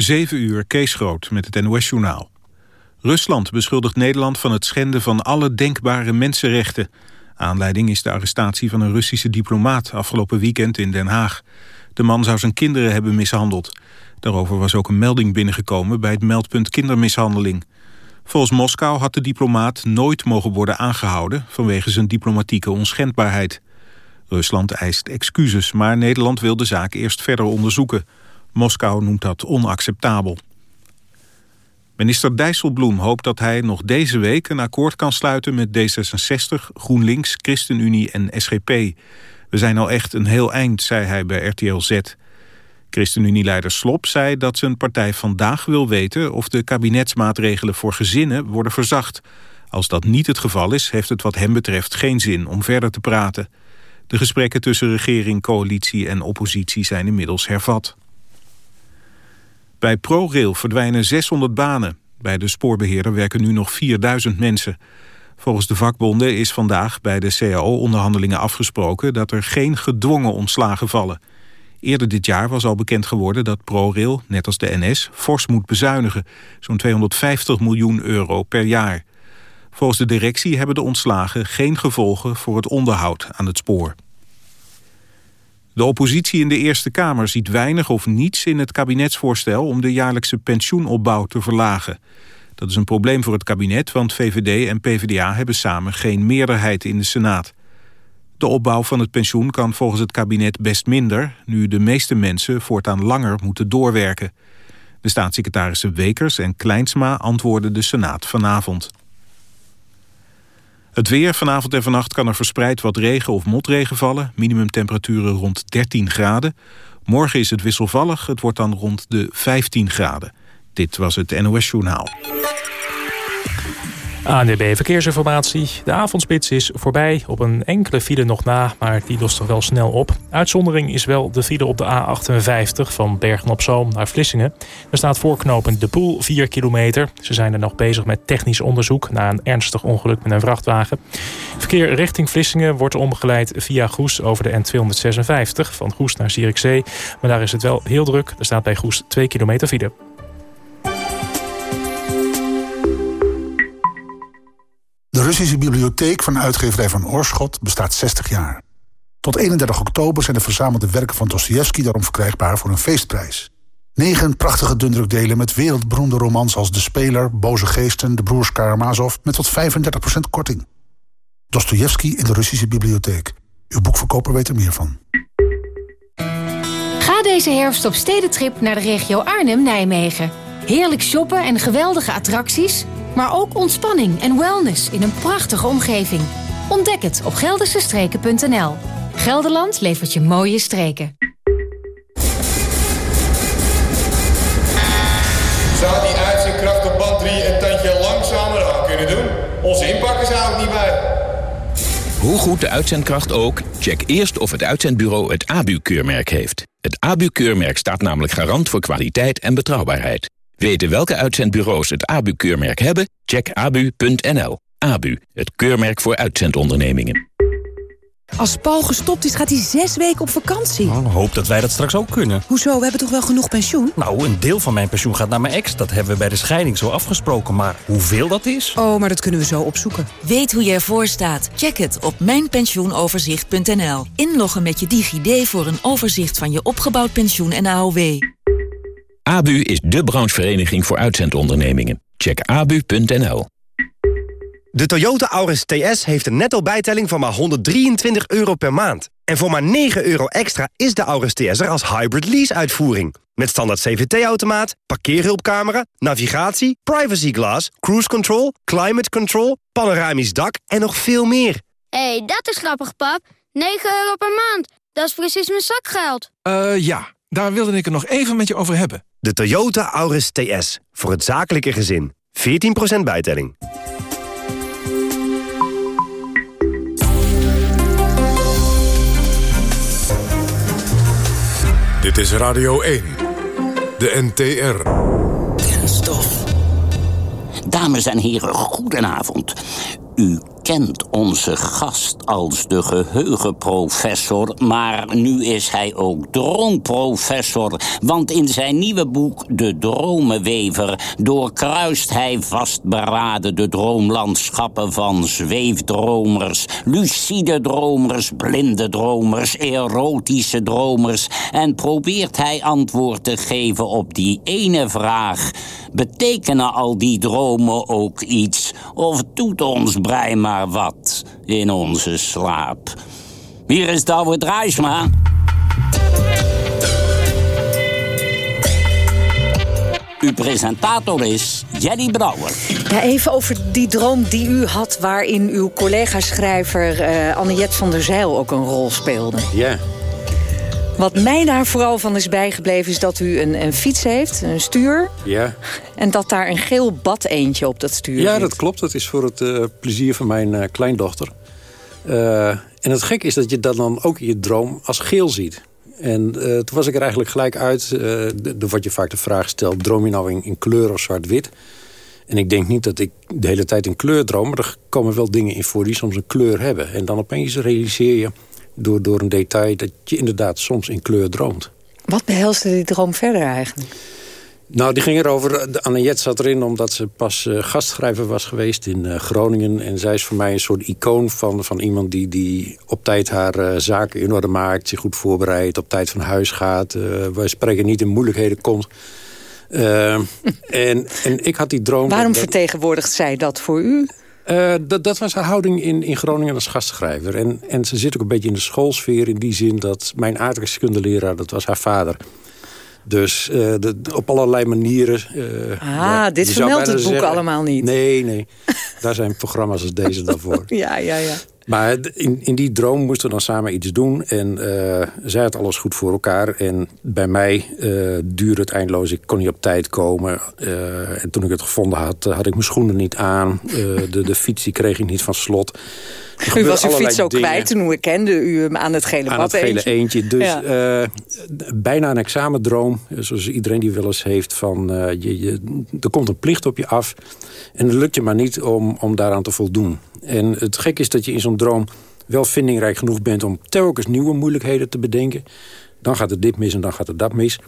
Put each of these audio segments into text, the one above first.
7 uur, Kees Groot met het NOS-journaal. Rusland beschuldigt Nederland van het schenden van alle denkbare mensenrechten. Aanleiding is de arrestatie van een Russische diplomaat afgelopen weekend in Den Haag. De man zou zijn kinderen hebben mishandeld. Daarover was ook een melding binnengekomen bij het meldpunt kindermishandeling. Volgens Moskou had de diplomaat nooit mogen worden aangehouden... vanwege zijn diplomatieke onschendbaarheid. Rusland eist excuses, maar Nederland wil de zaak eerst verder onderzoeken. Moskou noemt dat onacceptabel. Minister Dijsselbloem hoopt dat hij nog deze week een akkoord kan sluiten met D66, GroenLinks, ChristenUnie en SGP. We zijn al echt een heel eind, zei hij bij RTL Z. ChristenUnie-leider Slop zei dat zijn partij vandaag wil weten... of de kabinetsmaatregelen voor gezinnen worden verzacht. Als dat niet het geval is, heeft het wat hem betreft geen zin om verder te praten. De gesprekken tussen regering, coalitie en oppositie zijn inmiddels hervat. Bij ProRail verdwijnen 600 banen. Bij de spoorbeheerder werken nu nog 4000 mensen. Volgens de vakbonden is vandaag bij de CAO-onderhandelingen afgesproken... dat er geen gedwongen ontslagen vallen. Eerder dit jaar was al bekend geworden dat ProRail, net als de NS, fors moet bezuinigen. Zo'n 250 miljoen euro per jaar. Volgens de directie hebben de ontslagen geen gevolgen voor het onderhoud aan het spoor. De oppositie in de Eerste Kamer ziet weinig of niets in het kabinetsvoorstel om de jaarlijkse pensioenopbouw te verlagen. Dat is een probleem voor het kabinet, want VVD en PvdA hebben samen geen meerderheid in de Senaat. De opbouw van het pensioen kan volgens het kabinet best minder... nu de meeste mensen voortaan langer moeten doorwerken. De staatssecretarissen Wekers en Kleinsma antwoorden de Senaat vanavond. Het weer, vanavond en vannacht kan er verspreid wat regen of motregen vallen. Minimumtemperaturen rond 13 graden. Morgen is het wisselvallig, het wordt dan rond de 15 graden. Dit was het NOS Journaal. ANDB Verkeersinformatie. De avondspits is voorbij. Op een enkele file nog na, maar die lost er wel snel op. Uitzondering is wel de file op de A58 van Bergen-op-Zoom naar Vlissingen. Er staat voorknopend De Poel 4 kilometer. Ze zijn er nog bezig met technisch onderzoek... na een ernstig ongeluk met een vrachtwagen. Verkeer richting Vlissingen wordt omgeleid via Goes over de N256... van Goes naar Zierikzee. Maar daar is het wel heel druk. Er staat bij Goes 2 kilometer file. Russische bibliotheek van uitgeverij van Oorschot bestaat 60 jaar. Tot 31 oktober zijn de verzamelde werken van Dostoevsky daarom verkrijgbaar voor een feestprijs. Negen prachtige dundrukdelen met wereldberoemde romans als De Speler, Boze Geesten, De Broers Karamazov met tot 35% korting. Dostoevsky in de Russische bibliotheek. Uw boekverkoper weet er meer van. Ga deze herfst op stedentrip naar de regio Arnhem-Nijmegen. Heerlijk shoppen en geweldige attracties... Maar ook ontspanning en wellness in een prachtige omgeving. Ontdek het op geldersestreken.nl. Gelderland levert je mooie streken. Zou die uitzendkracht op band 3 een tandje langzamer aan kunnen doen? Onze inpakken zou ik niet bij. Hoe goed de uitzendkracht ook, check eerst of het uitzendbureau het ABU-keurmerk heeft. Het ABU-keurmerk staat namelijk garant voor kwaliteit en betrouwbaarheid. Weten welke uitzendbureaus het ABU-keurmerk hebben? Check abu.nl. ABU, het keurmerk voor uitzendondernemingen. Als Paul gestopt is, gaat hij zes weken op vakantie. Oh, hoop dat wij dat straks ook kunnen. Hoezo? We hebben toch wel genoeg pensioen? Nou, een deel van mijn pensioen gaat naar mijn ex. Dat hebben we bij de scheiding zo afgesproken. Maar hoeveel dat is? Oh, maar dat kunnen we zo opzoeken. Weet hoe je ervoor staat? Check het op mijnpensioenoverzicht.nl. Inloggen met je DigiD voor een overzicht van je opgebouwd pensioen en AOW. ABU is de branchevereniging voor uitzendondernemingen. Check abu.nl. De Toyota Auris TS heeft een netto bijtelling van maar 123 euro per maand. En voor maar 9 euro extra is de Auris TS er als hybrid lease-uitvoering. Met standaard CVT-automaat, parkeerhulpcamera, navigatie, privacy glass, cruise control, climate control, panoramisch dak en nog veel meer. Hé, hey, dat is grappig, pap. 9 euro per maand. Dat is precies mijn zakgeld. Eh, uh, ja. Daar wilde ik het nog even met je over hebben. De Toyota Auris TS. Voor het zakelijke gezin. 14% bijtelling. Dit is Radio 1. De NTR. Kenstof. Dames en heren, goedenavond. U kent onze gast als de geheugenprofessor... maar nu is hij ook droomprofessor. Want in zijn nieuwe boek De Dromenwever... doorkruist hij vastberaden de droomlandschappen van zweefdromers... lucide dromers, blinde dromers, erotische dromers... en probeert hij antwoord te geven op die ene vraag... betekenen al die dromen ook iets? Of doet ons brein maar wat in onze slaap? Hier is David Reisma. Uw presentator is Jenny Brouwer. Ja, even over die droom die u had... waarin uw collega-schrijver uh, Anniette van der Zeil ook een rol speelde. Ja. Wat mij daar vooral van is bijgebleven... is dat u een, een fiets heeft, een stuur... Ja. en dat daar een geel bad eentje op dat stuur Ja, zit. dat klopt. Dat is voor het uh, plezier van mijn uh, kleindochter. Uh, en het gek is dat je dat dan ook in je droom als geel ziet. En toen was ik er eigenlijk gelijk uit. er wordt je vaak de vraag gesteld... droom je nou in, in kleur of zwart-wit? En ik denk niet dat ik de hele tijd in kleur droom... maar er komen wel dingen in voor die soms een kleur hebben. En dan opeens realiseer je door, door een detail... dat je inderdaad soms in kleur droomt. Wat behelste die droom verder eigenlijk? Nou, die ging erover. De Annette zat erin omdat ze pas uh, gastschrijver was geweest in uh, Groningen. En zij is voor mij een soort icoon van, van iemand die, die op tijd haar uh, zaken in orde maakt. Zich goed voorbereidt, op tijd van huis gaat. wij spreken niet in moeilijkheden komt. en, en ik had die droom... Waarom dat, vertegenwoordigt zij dat voor u? Uh, dat, dat, was haar houding in, in Groningen als gastschrijver. En, en ze zit ook een beetje in de schoolsfeer in die zin dat mijn aardrijkskundeleraar, dat was haar vader. Dus uh, de, op allerlei manieren... Uh, ah, ja, dit vermeldt het boek zeggen, allemaal niet. Nee, nee. Daar zijn programma's als deze dan voor. ja, ja, ja. Maar in, in die droom moesten we dan samen iets doen. En uh, zij had alles goed voor elkaar. En bij mij uh, duurde het eindeloos. Ik kon niet op tijd komen. Uh, en toen ik het gevonden had, had ik mijn schoenen niet aan. de, de fiets die kreeg ik niet van slot. U was uw fiets ook dingen. kwijt toen we kenden u hem aan het gele Aan het gele eentje. Dus ja. bijna een examendroom. Zoals iedereen die wel eens heeft. Van, je, je, er komt een plicht op je af. En het lukt je maar niet om, om daaraan te voldoen. En het gek is dat je in zo'n droom wel vindingrijk genoeg bent... om telkens nieuwe moeilijkheden te bedenken. Dan gaat het dit mis en dan gaat het dat mis.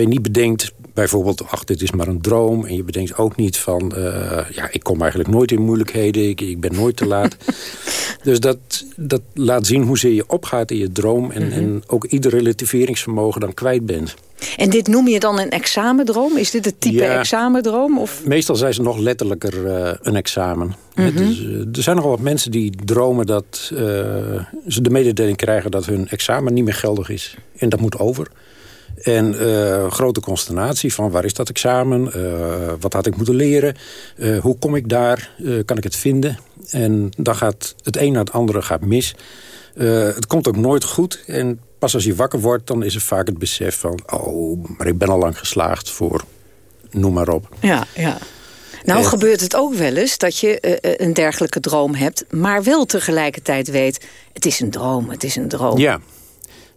Je niet bedenkt, bijvoorbeeld, ach, dit is maar een droom. En je bedenkt ook niet van, uh, ja, ik kom eigenlijk nooit in moeilijkheden. Ik, ik ben nooit te laat. dus dat, dat laat zien hoezeer je opgaat in je droom. En, mm -hmm. en ook ieder relativeringsvermogen dan kwijt bent. En dit noem je dan een examendroom? Is dit het type ja, examendroom? Of? Meestal zijn ze nog letterlijker uh, een examen. Mm -hmm. dus, uh, er zijn nogal wat mensen die dromen dat uh, ze de mededeling krijgen... dat hun examen niet meer geldig is. En dat moet over. En uh, grote consternatie van waar is dat examen? Uh, wat had ik moeten leren? Uh, hoe kom ik daar? kan ik het vinden? En dan gaat het een naar het andere gaat mis. het komt ook nooit goed. En pas als je wakker wordt, dan is er vaak het besef van... oh, maar ik ben al lang geslaagd voor noem maar op. Ja, ja. Nou en, gebeurt het ook wel eens dat je een dergelijke droom hebt... maar wel tegelijkertijd weet, het is een droom, het is een droom. Ja,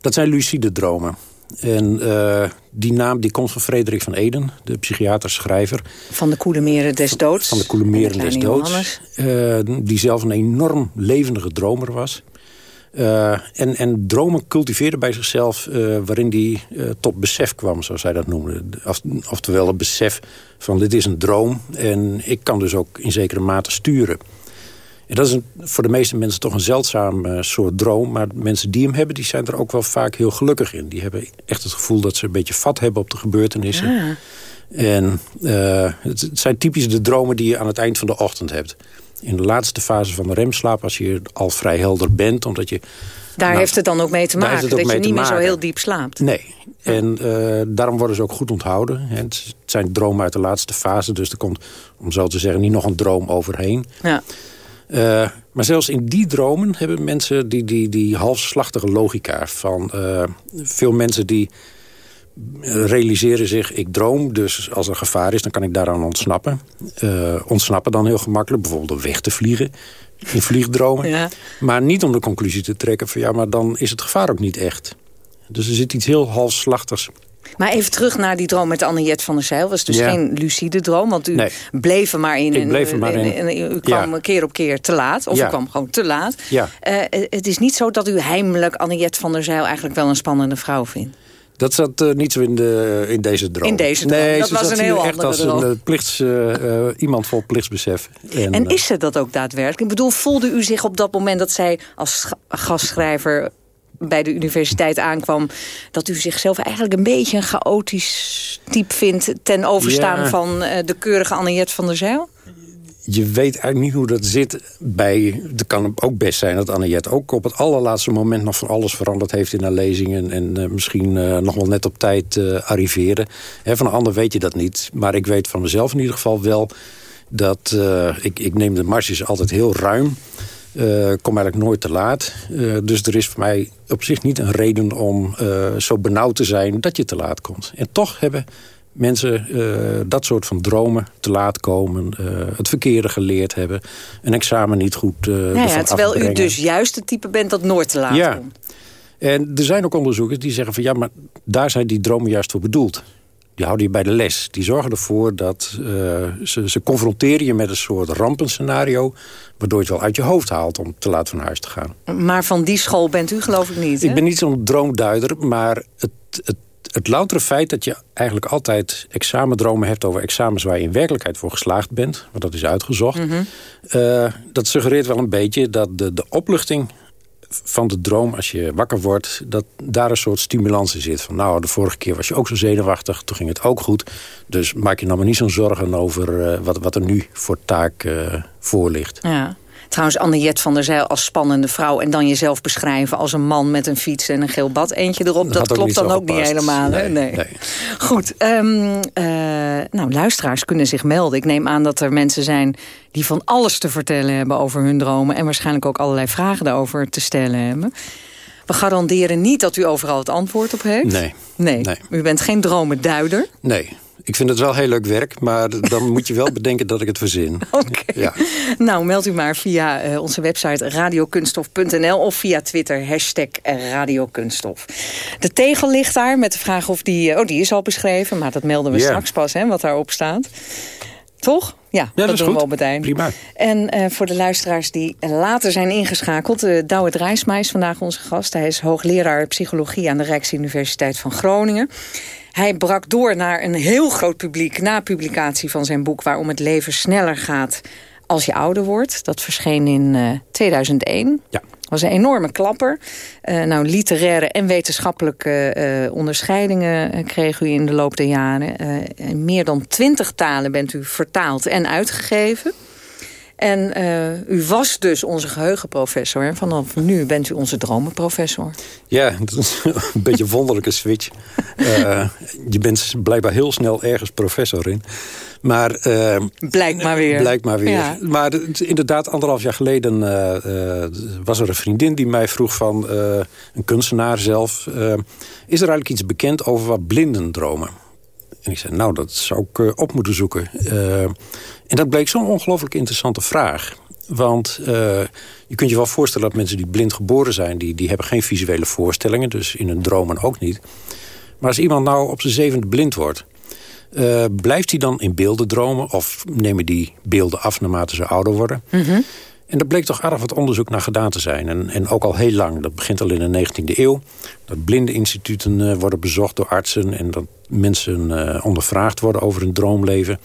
dat zijn lucide dromen. En uh, die naam die komt van Frederik van Eden, de psychiater-schrijver. Van de Koele Meren des Doods. Van de Koele Meren des Doods. Uh, die zelf een enorm levendige dromer was. Uh, en, en dromen cultiveerde bij zichzelf waarin hij tot besef kwam, zoals hij dat noemde. Oftewel het besef van dit is een droom en ik kan dus ook in zekere mate sturen. En dat is een, voor de meeste mensen toch een zeldzaam uh, soort droom. Maar mensen die hem hebben, die zijn er ook wel vaak heel gelukkig in. Die hebben echt het gevoel dat ze een beetje vat hebben op de gebeurtenissen. Ja. En uh, het, het, zijn typisch de dromen die je aan het eind van de ochtend hebt. In de laatste fase van de remslaap, als je al vrij helder bent. Omdat je, daar nou, heeft het dan ook mee te maken, dat je niet meer zo heel diep slaapt. Nee, ja. en uh, daarom worden ze ook goed onthouden. Het zijn dromen uit de laatste fase, dus er komt, om zo te zeggen, niet nog een droom overheen. Ja. Uh, maar zelfs in die dromen hebben mensen die, die, die halfslachtige logica van uh, veel mensen die realiseren zich, ik droom, dus als er gevaar is, dan kan ik daaraan ontsnappen. Uh, ontsnappen dan heel gemakkelijk, bijvoorbeeld door weg te vliegen in vliegdromen. Ja. Maar niet om de conclusie te trekken van ja, maar dan is het gevaar ook niet echt. Dus er zit iets heel halfslachtigs Maar even terug naar die droom met Anniette van der Zijl. was dus geen lucide droom, want u nee. bleef er maar in. Ik bleef er maar in. En, en, u kwam ja. keer op keer te laat, of ja. u kwam gewoon te laat. Ja. Uh, het is niet zo dat u heimelijk Anniette van der Zijl eigenlijk wel een spannende vrouw vindt. Dat zat uh, niet zo in, de, in deze droom. In deze droom, nee, dat ze was zat een heel echt als droom. een uh, plichts, uh, iemand vol plichtsbesef. En, en is ze dat ook daadwerkelijk? Ik bedoel, voelde u zich op dat moment dat zij als gastschrijver bij de universiteit aankwam... dat u zichzelf eigenlijk een beetje een chaotisch type vindt... ten overstaan ja. van uh, de keurige Anniette van der Zijl? Je weet eigenlijk niet hoe dat zit bij... Het kan ook best zijn dat Anniette ook op het allerlaatste moment... nog van alles veranderd heeft in haar lezingen... en uh, misschien uh, nog wel net op tijd uh, arriveerde. He, van een ander weet je dat niet. Maar ik weet van mezelf in ieder geval wel... dat ik, ik neem de marges altijd heel ruim... Uh, kom eigenlijk nooit te laat. Uh, dus er is voor mij op zich niet een reden om uh, zo benauwd te zijn dat je te laat komt. En toch hebben mensen dat soort van dromen te laat komen. het verkeerde geleerd hebben. Een examen niet goed nou ja, Terwijl afbrengen. u dus juist het type bent dat nooit te laat ja. komt. En er zijn ook onderzoekers die zeggen van ja, maar daar zijn die dromen juist voor bedoeld die houden je bij de les. Die zorgen ervoor dat uh, ze, ze confronteren je met een soort rampenscenario... waardoor je het wel uit je hoofd haalt om te laat van huis te gaan. Maar van die school bent u geloof ik niet, hè? Ik ben niet zo'n droomduider, maar het, het, het loutere feit... dat je eigenlijk altijd examendromen hebt over examens... waar je in werkelijkheid voor geslaagd bent, want dat is uitgezocht... Mhm. Mm -hmm. uh, dat suggereert wel een beetje dat de, de opluchting van de droom, als je wakker wordt... dat daar een soort stimulans in zit. Van nou, de vorige keer was je ook zo zenuwachtig, toen ging het ook goed. Dus maak je nou maar niet zo'n zorgen over uh, wat, wat er nu voor taak uh, voor ligt. Ja. Trouwens, Anniette van der Zijl als spannende vrouw... en dan jezelf beschrijven als een man met een fiets en een geel bad. Eentje erop, dat, dat klopt dan ook gepast. niet helemaal. Nee, nee. nee. Goed, um, uh, nou, luisteraars kunnen zich melden. Ik neem aan dat er mensen zijn die van alles te vertellen hebben over hun dromen... en waarschijnlijk ook allerlei vragen daarover te stellen hebben. We garanderen niet dat u overal het antwoord op heeft. Nee. Nee, nee. u bent geen dromenduider. Nee. Ik vind het wel heel leuk werk, maar dan moet je wel bedenken dat ik het verzin. Oké. Okay. Ja. Nou, meld u maar via uh, onze website radiokunstof.nl of via Twitter hashtag radiokunststof. De tegel ligt daar met de vraag of die... Uh, oh, die is al beschreven, maar dat melden we yeah. straks pas, hè, wat daarop staat. Toch? Ja, ja dat, dat is doen goed. we. Prima. En uh, voor de luisteraars die later zijn ingeschakeld... Uh, Douwe Drijsma is vandaag onze gast. Hij is hoogleraar psychologie aan de Rijksuniversiteit van Groningen. Hij brak door naar een heel groot publiek... na publicatie van zijn boek Waarom het leven sneller gaat als je ouder wordt. Dat verscheen in uh, 2001. Ja. was een enorme klapper. Uh, nou, literaire en wetenschappelijke uh, onderscheidingen kreeg u in de loop der jaren. in meer dan twintig talen bent u vertaald en uitgegeven. En uh, u was dus onze geheugenprofessor. En vanaf nu bent u onze dromenprofessor. Ja, dat is een beetje een wonderlijke switch. uh, je bent blijkbaar heel snel ergens professor in. Maar, uh, blijkt maar weer. Blijkt maar weer. Ja. Maar inderdaad, anderhalf jaar geleden was er een vriendin die mij vroeg van... een kunstenaar zelf... is er eigenlijk iets bekend over wat blinden dromen? En ik zei, nou, dat zou ik uh, op moeten zoeken. Uh, en dat bleek zo'n ongelooflijk interessante vraag. Want uh, je kunt je wel voorstellen dat mensen die blind geboren zijn... Die, die hebben geen visuele voorstellingen, dus in hun dromen ook niet. Maar als iemand nou op zijn zevende blind wordt... blijft hij dan in beelden dromen? Of nemen die beelden af naarmate ze ouder worden? Mm. En daar bleek toch aardig wat onderzoek naar gedaan te zijn. En, en ook al heel lang. Dat begint al in de 19e eeuw. Dat blindeninstituten uh, worden bezocht door artsen. En dat mensen uh, ondervraagd worden over hun droomleven.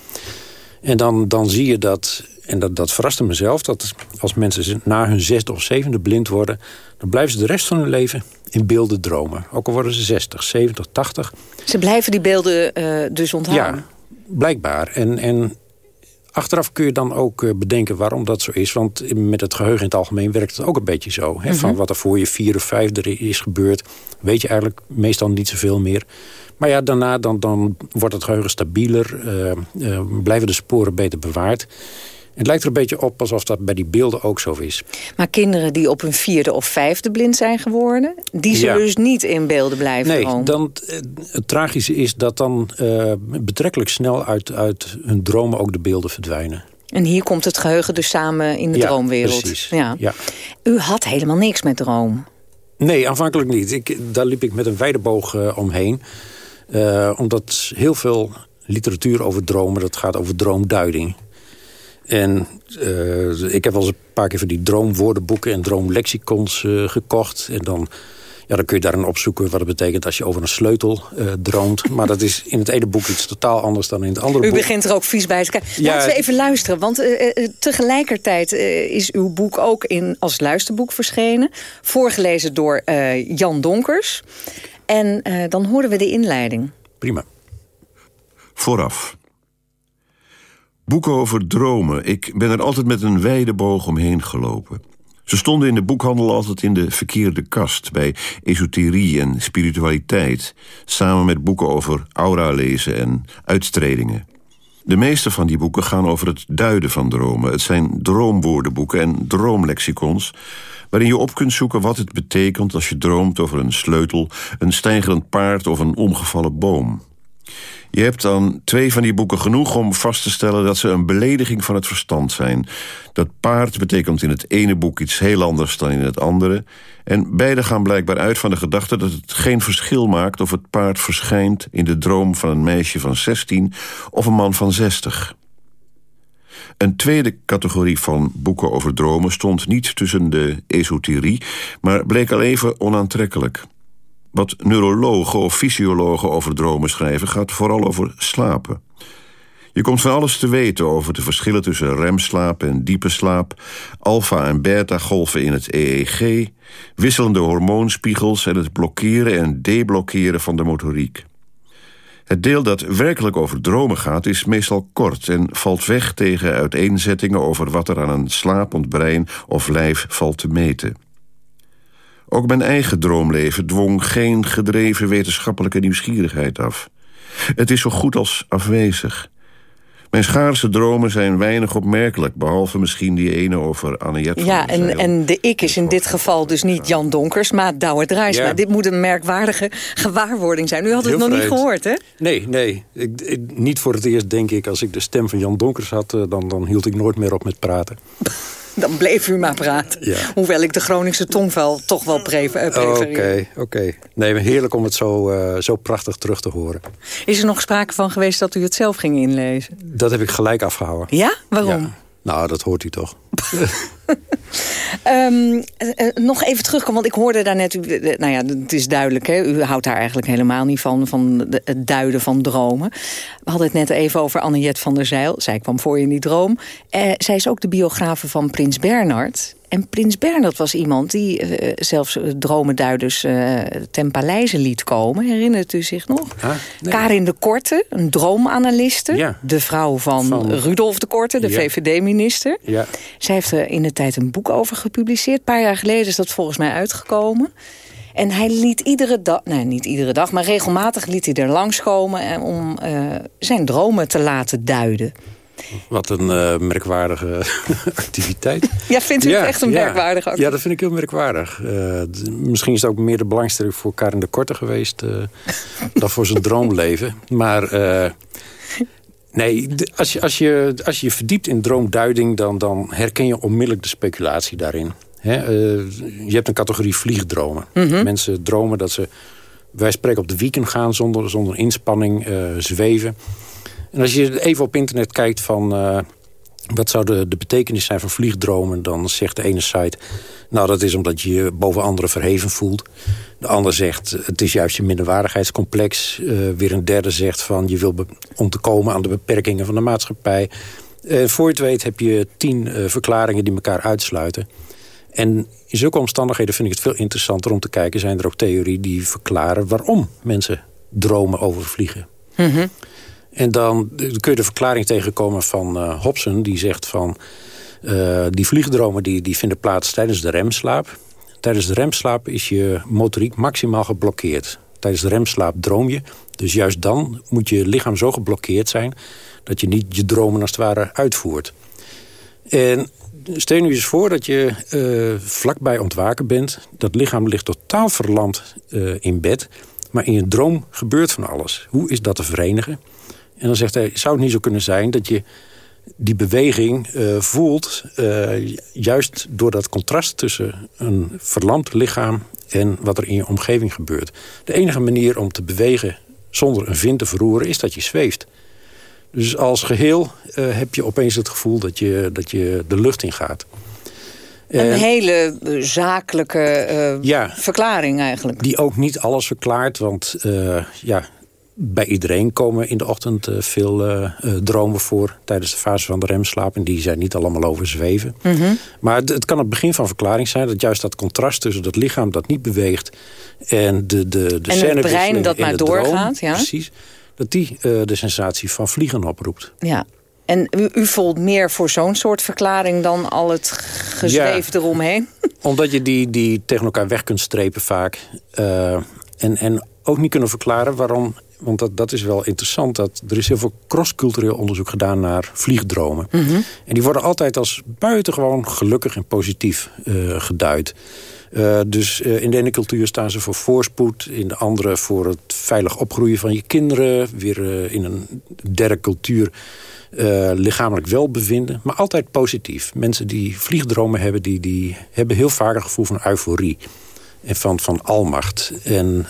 En dan, dan zie je dat, en dat, dat verraste mezelf... dat als mensen na hun zesde of zevende blind worden... dan blijven ze de rest van hun leven in beelden dromen. Ook al worden ze 60, 70, 80. Ze blijven die beelden uh, dus onthouden? Ja, blijkbaar. En, en Achteraf kun je dan ook bedenken waarom dat zo is. Want met het geheugen in het algemeen werkt het ook een beetje zo. Hè? Van wat er voor je vier of vijf er is gebeurd... weet je eigenlijk meestal niet zoveel meer. Maar ja, daarna dan, dan wordt het geheugen stabieler. Uh, uh, blijven de sporen beter bewaard. Het lijkt er een beetje op alsof dat bij die beelden ook zo is. Maar kinderen die op hun vierde of vijfde blind zijn geworden... die zullen ja. dus niet in beelden blijven nee, dromen? Dan, het tragische is dat dan uh, betrekkelijk snel uit, uit hun dromen ook de beelden verdwijnen. En hier komt het geheugen dus samen in de ja, droomwereld. Precies. Ja. Ja. U had helemaal niks met droom. Nee, aanvankelijk niet. Ik, daar liep ik met een wijde boog uh, omheen. omdat heel veel literatuur over dromen, dat gaat over droomduiding. En ik heb wel eens een paar keer van die droomwoordenboeken en droomlexicons gekocht. En dan ja, dan kun je daarin opzoeken wat het betekent als je over een sleutel uh, droomt. Maar dat is in het ene boek iets totaal anders dan in het andere U boek. U begint er ook vies bij te kijken. Laten we even luisteren, want uh, tegelijkertijd is uw boek ook in, als luisterboek verschenen. Voorgelezen door Jan Donkers. En dan horen we de inleiding. Prima. Vooraf. Boeken over dromen. Ik ben er altijd met een wijde boog omheen gelopen. Ze stonden in de boekhandel altijd in de verkeerde kast... bij esoterie en spiritualiteit... samen met boeken over aura lezen en uitstredingen. De meeste van die boeken gaan over het duiden van dromen. Het zijn droomwoordenboeken en droomlexicons... waarin je op kunt zoeken wat het betekent als je droomt over een sleutel... een stijgerend paard of een omgevallen boom. Je hebt dan twee van die boeken genoeg om vast te stellen... dat ze een belediging van het verstand zijn. Dat paard betekent in het ene boek iets heel anders dan in het andere. En beide gaan blijkbaar uit van de gedachte dat het geen verschil maakt... of het paard verschijnt in de droom van een meisje van 16 of een man van 60. Een tweede categorie van boeken over dromen stond niet tussen de esoterie... maar bleek al even onaantrekkelijk. Wat neurologen of fysiologen over dromen schrijven... gaat vooral over slapen. Je komt van alles te weten over de verschillen tussen remslaap en diepe slaap... alfa- en beta-golven in het EEG... wisselende hormoonspiegels en het blokkeren en deblokkeren van de motoriek. Het deel dat werkelijk over dromen gaat is meestal kort... en valt weg tegen uiteenzettingen over wat er aan een slapend brein of lijf valt te meten. Ook mijn eigen droomleven dwong geen gedreven wetenschappelijke nieuwsgierigheid af. Het is zo goed als afwezig. Mijn schaarse dromen zijn weinig opmerkelijk... behalve misschien die ene over Annette Ja, en, en de ik is in dit geval dus niet Jan Donkers... maar Douwe. Ja. Dit moet een merkwaardige gewaarwording zijn. U had het nog niet gehoord, hè? Nee, nee. Ik, niet voor het eerst, denk ik. Als ik de stem van Jan Donkers had... Eh, dan, dan hield ik nooit meer op met praten. Dan bleef u maar praten. Ja. Hoewel ik de Groningse tongval toch wel prefereer. Oké, oké. Okay. Nee, heerlijk om het zo, uh, zo prachtig terug te horen. Is er nog sprake van geweest dat u het zelf ging inlezen? Dat heb ik gelijk afgehouden. Ja? Waarom? Ja. Nou, dat hoort u toch. um, uh, nog even terugkomen, want ik hoorde daar net... Uh, nou ja, het is duidelijk, hè, u houdt daar eigenlijk helemaal niet van... van het duiden van dromen. We hadden het net even over Anniette van der Zeil. Zij kwam voor je in die droom. Uh, zij is ook de biografe van Prins Bernhard. En Prins Bernhard was iemand die uh, zelfs dromenduiders uh, ten paleize liet komen. Herinnert u zich nog? Ah, nee. Karin de Korte, een droomanaliste. Ja. De vrouw van, van, Rudolf de Korte, de ja. VVD-minister. Ja. Zij heeft er in de tijd een boek over gepubliceerd. Een paar jaar geleden is dat volgens mij uitgekomen. En hij liet iedere dag, nee niet iedere dag, maar regelmatig liet hij er langskomen... om uh, zijn dromen te laten duiden. Wat een uh, merkwaardige activiteit. Ja, vindt u ja, het echt een ja, merkwaardige activiteit? Ja, dat vind ik heel merkwaardig. Uh, misschien is het ook meer de belangstelling voor Karin de Korte geweest... Uh, dan voor zijn droomleven. Maar nee, als je, als, je, als je je verdiept in droomduiding... dan, dan herken je onmiddellijk de speculatie daarin. He, je hebt een categorie vliegdromen. Mm -hmm. Mensen dromen dat ze... Wij spreken op de weekend gaan zonder, zonder inspanning, zweven... En als je even op internet kijkt van... Uh, wat zou de, de betekenis zijn van vliegdromen... dan zegt de ene site... nou, dat is omdat je je boven anderen verheven voelt. De ander zegt, het is juist je minderwaardigheidscomplex. Uh, weer een derde zegt van... je wil om te komen aan de beperkingen van de maatschappij. Uh, voor je het weet heb je tien verklaringen die elkaar uitsluiten. En in zulke omstandigheden vind ik het veel interessanter om te kijken... zijn er ook theorieën die verklaren waarom mensen dromen over vliegen. Mm. En dan kun je de verklaring tegenkomen van uh, Hobson. Die zegt van... Uh, die vliegdromen die, die vinden plaats tijdens de remslaap. Tijdens de remslaap is je motoriek maximaal geblokkeerd. Tijdens de remslaap droom je. Dus juist dan moet je lichaam zo geblokkeerd zijn... dat je niet je dromen als het ware uitvoert. En stel nu eens voor dat je uh, vlakbij ontwaken bent. Dat lichaam ligt totaal verlamd in bed. Maar in je droom gebeurt van alles. Hoe is dat te verenigen? En dan zegt hij, zou het niet zo kunnen zijn dat je die beweging uh, voelt... Uh, juist door dat contrast tussen een verlamd lichaam... en wat er in je omgeving gebeurt. De enige manier om te bewegen zonder een vin te verroeren, is dat je zweeft. Dus als geheel uh, heb je opeens het gevoel dat je, dat je de lucht in gaat. Een hele zakelijke ja, verklaring eigenlijk. Die ook niet alles verklaart, want ja, bij iedereen komen in de ochtend uh, veel dromen voor tijdens de fase van de remslaap. En die zijn niet allemaal over zweven. Mm -hmm. Maar het, het, kan het begin van verklaring zijn dat juist dat contrast tussen dat lichaam dat niet beweegt en de, de, de en het brein dat maar doorgaat. Droom, ja? Precies dat die uh, de sensatie van vliegen oproept. Ja, en u, u voelt meer voor zo'n soort verklaring dan al het gezweef ja, eromheen? Omdat je die, die tegen elkaar weg kunt strepen vaak. Uh, en, en ook niet kunnen verklaren waarom... Want dat, dat is wel interessant. Dat er is heel veel crosscultureel onderzoek gedaan naar vliegdromen. Mm -hmm. En die worden altijd als buitengewoon gelukkig en positief uh, geduid. Uh, dus uh, in de ene cultuur staan ze voor voorspoed. In de andere voor het veilig opgroeien van je kinderen. Weer uh, in een derde cultuur lichamelijk welbevinden. Maar altijd positief. Mensen die vliegdromen hebben... die, die hebben heel vaak een gevoel van euforie. En van, van almacht. En...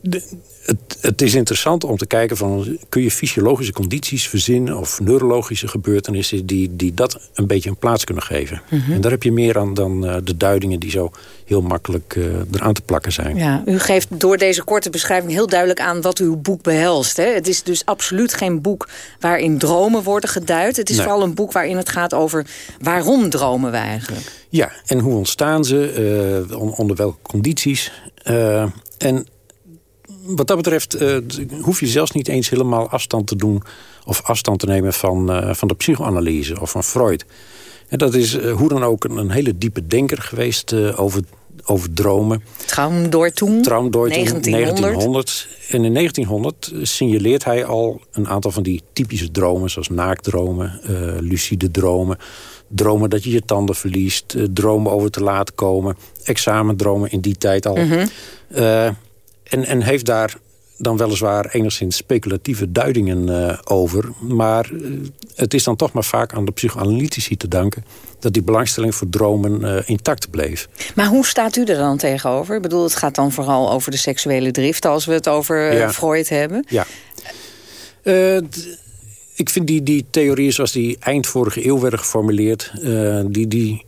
De, het, het, is interessant om te kijken van... kun je fysiologische condities verzinnen... of neurologische gebeurtenissen die, die dat een beetje een plaats kunnen geven. Mm -hmm. En daar heb je meer aan dan uh, de duidingen... die zo heel makkelijk uh, eraan te plakken zijn. Ja, u geeft door deze korte beschrijving heel duidelijk aan... wat uw boek behelst. Hè? Het is dus absoluut geen boek waarin dromen worden geduid. Het is nee. vooral een boek waarin het gaat over... waarom dromen we eigenlijk? Ja, en hoe ontstaan ze? Uh, onder welke condities? en wat dat betreft uh, hoef je zelfs niet eens helemaal afstand te doen... of afstand te nemen van, uh, van de psychoanalyse of van Freud. En dat is uh, hoe dan ook een, een, hele diepe denker geweest over, over dromen. Traumdoor toen, Traumdoor 1900. 1900. En in 1900 signaleert hij al een aantal van die typische dromen... zoals naakdromen, lucide dromen... dromen dat je je tanden verliest, dromen over te laat komen... examendromen in die tijd al... Mm -hmm. En, en heeft daar dan weliswaar enigszins speculatieve duidingen uh, over. Maar uh, het is dan toch maar vaak aan de psychoanalytici te danken... dat die belangstelling voor dromen uh, intact bleef. Maar hoe staat u er dan tegenover? Ik bedoel, het gaat dan vooral over de seksuele drift... als we het over ja. Freud hebben. Ja. ik vind die, die theorieën zoals die eind vorige eeuw werden geformuleerd... die, die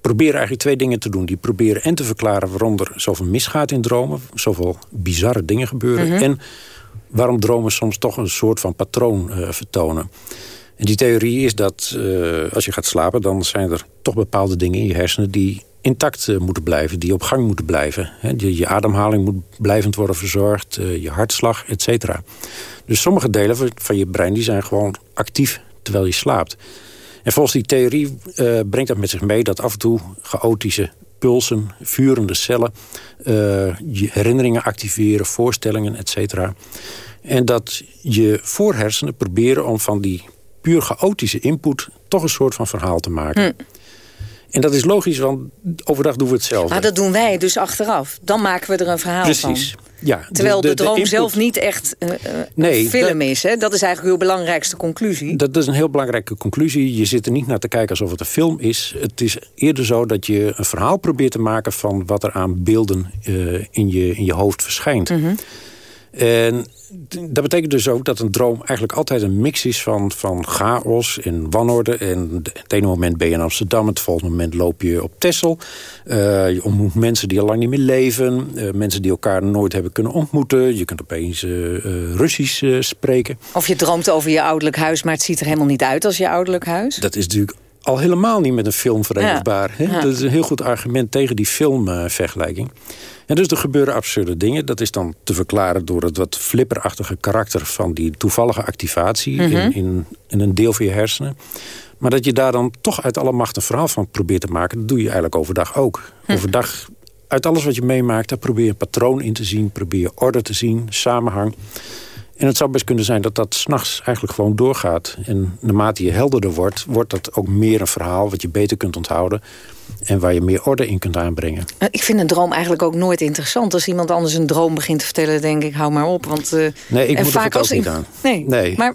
proberen eigenlijk twee dingen te doen. Die proberen en te verklaren waarom er zoveel misgaat in dromen. Zoveel bizarre dingen gebeuren. Mm -hmm. En waarom dromen soms toch een soort van patroon uh, vertonen. En die theorie is dat uh, als je gaat slapen... dan zijn er toch bepaalde dingen in je hersenen... die intact uh, moeten blijven, die op gang moeten blijven. He, je, je, ademhaling moet blijvend worden verzorgd, je hartslag, et cetera. Dus sommige delen van je brein die zijn gewoon actief terwijl je slaapt. En volgens die theorie uh, brengt dat met zich mee dat af en toe chaotische pulsen, vurende cellen, uh, je herinneringen activeren, voorstellingen, etc. En dat je voorhersenen proberen om van die puur chaotische input toch een soort van verhaal te maken. Hm. En dat is logisch, want overdag doen we hetzelfde. Maar dat doen wij dus achteraf. Dan maken we er een verhaal Precies. van. Precies. Ja, Terwijl de, de, de droom de zelf niet echt uh, nee, een film dat, is. Hè? Dat is eigenlijk uw belangrijkste conclusie. Dat, dat is een heel belangrijke conclusie. Je zit er niet naar te kijken alsof het een film is. Het is eerder zo dat je een verhaal probeert te maken... van wat er aan beelden uh, in, je, in je hoofd verschijnt. Mm -hmm. En dat betekent dus ook dat een droom eigenlijk altijd een mix is van, van chaos en wanorde. En het ene moment ben je in Amsterdam, het volgende moment loop je op Texel. Uh, je ontmoet mensen die al lang niet meer leven. Uh, mensen die elkaar nooit hebben kunnen ontmoeten. Je kunt opeens uh, Russisch spreken. Of je droomt over je ouderlijk huis, maar het ziet er helemaal niet uit als je ouderlijk huis. Dat is natuurlijk al helemaal niet met een film verenigbaar. Ja. Dat is een heel goed argument tegen die filmvergelijking. En dus er gebeuren absurde dingen. Dat is dan te verklaren door het wat flipperachtige karakter... van die toevallige activatie mm -hmm. in, in, in, een deel van je hersenen. Maar dat je daar dan toch uit alle macht een verhaal van probeert te maken... dat doe je eigenlijk overdag ook. Hm. Overdag, uit alles wat je meemaakt... daar probeer je een patroon in te zien, probeer je orde te zien, samenhang... En het zou best kunnen zijn dat dat s'nachts eigenlijk gewoon doorgaat. En naarmate je helderder wordt, wordt dat ook meer een verhaal... wat je beter kunt onthouden en waar je meer orde in kunt aanbrengen. Ik vind een droom eigenlijk ook nooit interessant. Als iemand anders een droom begint te vertellen, denk ik, hou maar op. Want, uh, nee, ik en moet vaak er ook niet aan. Nee, nee. maar...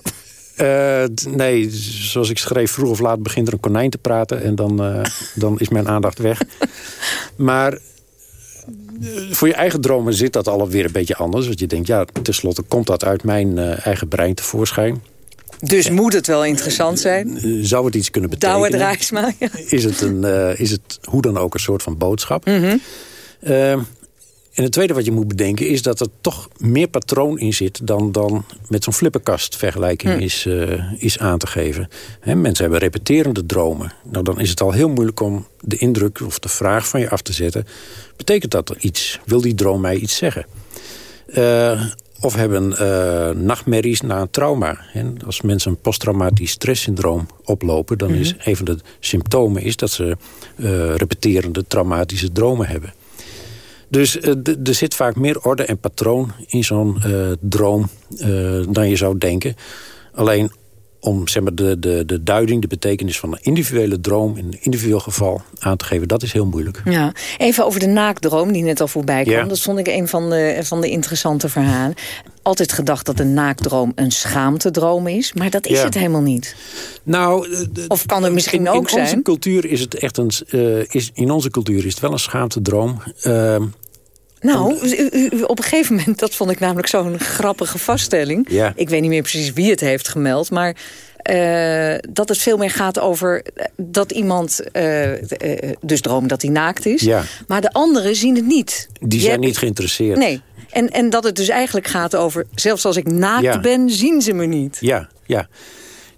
Uh, nee, zoals ik schreef, vroeg of laat begint er een konijn te praten... en dan, uh, dan is mijn aandacht weg. maar voor je eigen dromen zit dat alweer een beetje anders. Want je denkt, ja, tenslotte komt dat uit mijn uh, eigen brein tevoorschijn. Dus moet het wel interessant zijn? Zou het iets kunnen betekenen? Douwe ja. Is het, een, uh, is het hoe dan ook een soort van boodschap? Mm -hmm. uh, en het tweede wat je moet bedenken is dat er toch meer patroon in zit... dan, dan met zo'n flipperkast vergelijking hm. is, uh, is aan te geven. He, mensen hebben repeterende dromen. Nou, dan is het al heel moeilijk om de indruk of de vraag van je af te zetten. Betekent dat er iets? Wil die droom mij iets zeggen? Uh, of hebben uh, nachtmerries na een trauma. En als mensen een posttraumatisch stresssyndroom oplopen... dan mm -hmm. is een van de symptomen is dat ze repeterende traumatische dromen hebben. Dus uh, er zit vaak meer orde en patroon in zo'n uh, droom uh, dan je zou denken. Alleen om zeg maar, de, de, de duiding, de betekenis van een individuele droom... in een individueel geval aan te geven, dat is heel moeilijk. Ja. Even over de naakdroom die net al voorbij kwam. Ja. Dat vond ik een van de, van de interessante verhalen. Altijd gedacht dat een naakdroom een schaamtedroom is. Maar dat is ja. het helemaal niet. Nou, of kan er misschien in, ook in zijn? In onze cultuur is het echt een... Uh, is, in onze cultuur is het wel een schaamtedroom... Uh, nou, u, u, op een gegeven moment, dat vond ik namelijk zo'n grappige vaststelling. Ja. Ik weet niet meer precies wie het heeft gemeld, maar... Uh, dat het veel meer gaat over dat iemand uh, uh, dus droomt dat hij naakt is. Ja. Maar de anderen zien het niet. Die zijn niet geïnteresseerd. Nee. En, en dat het dus eigenlijk gaat over... zelfs als ik naakt ja. ben, zien ze me niet. Ja, ja.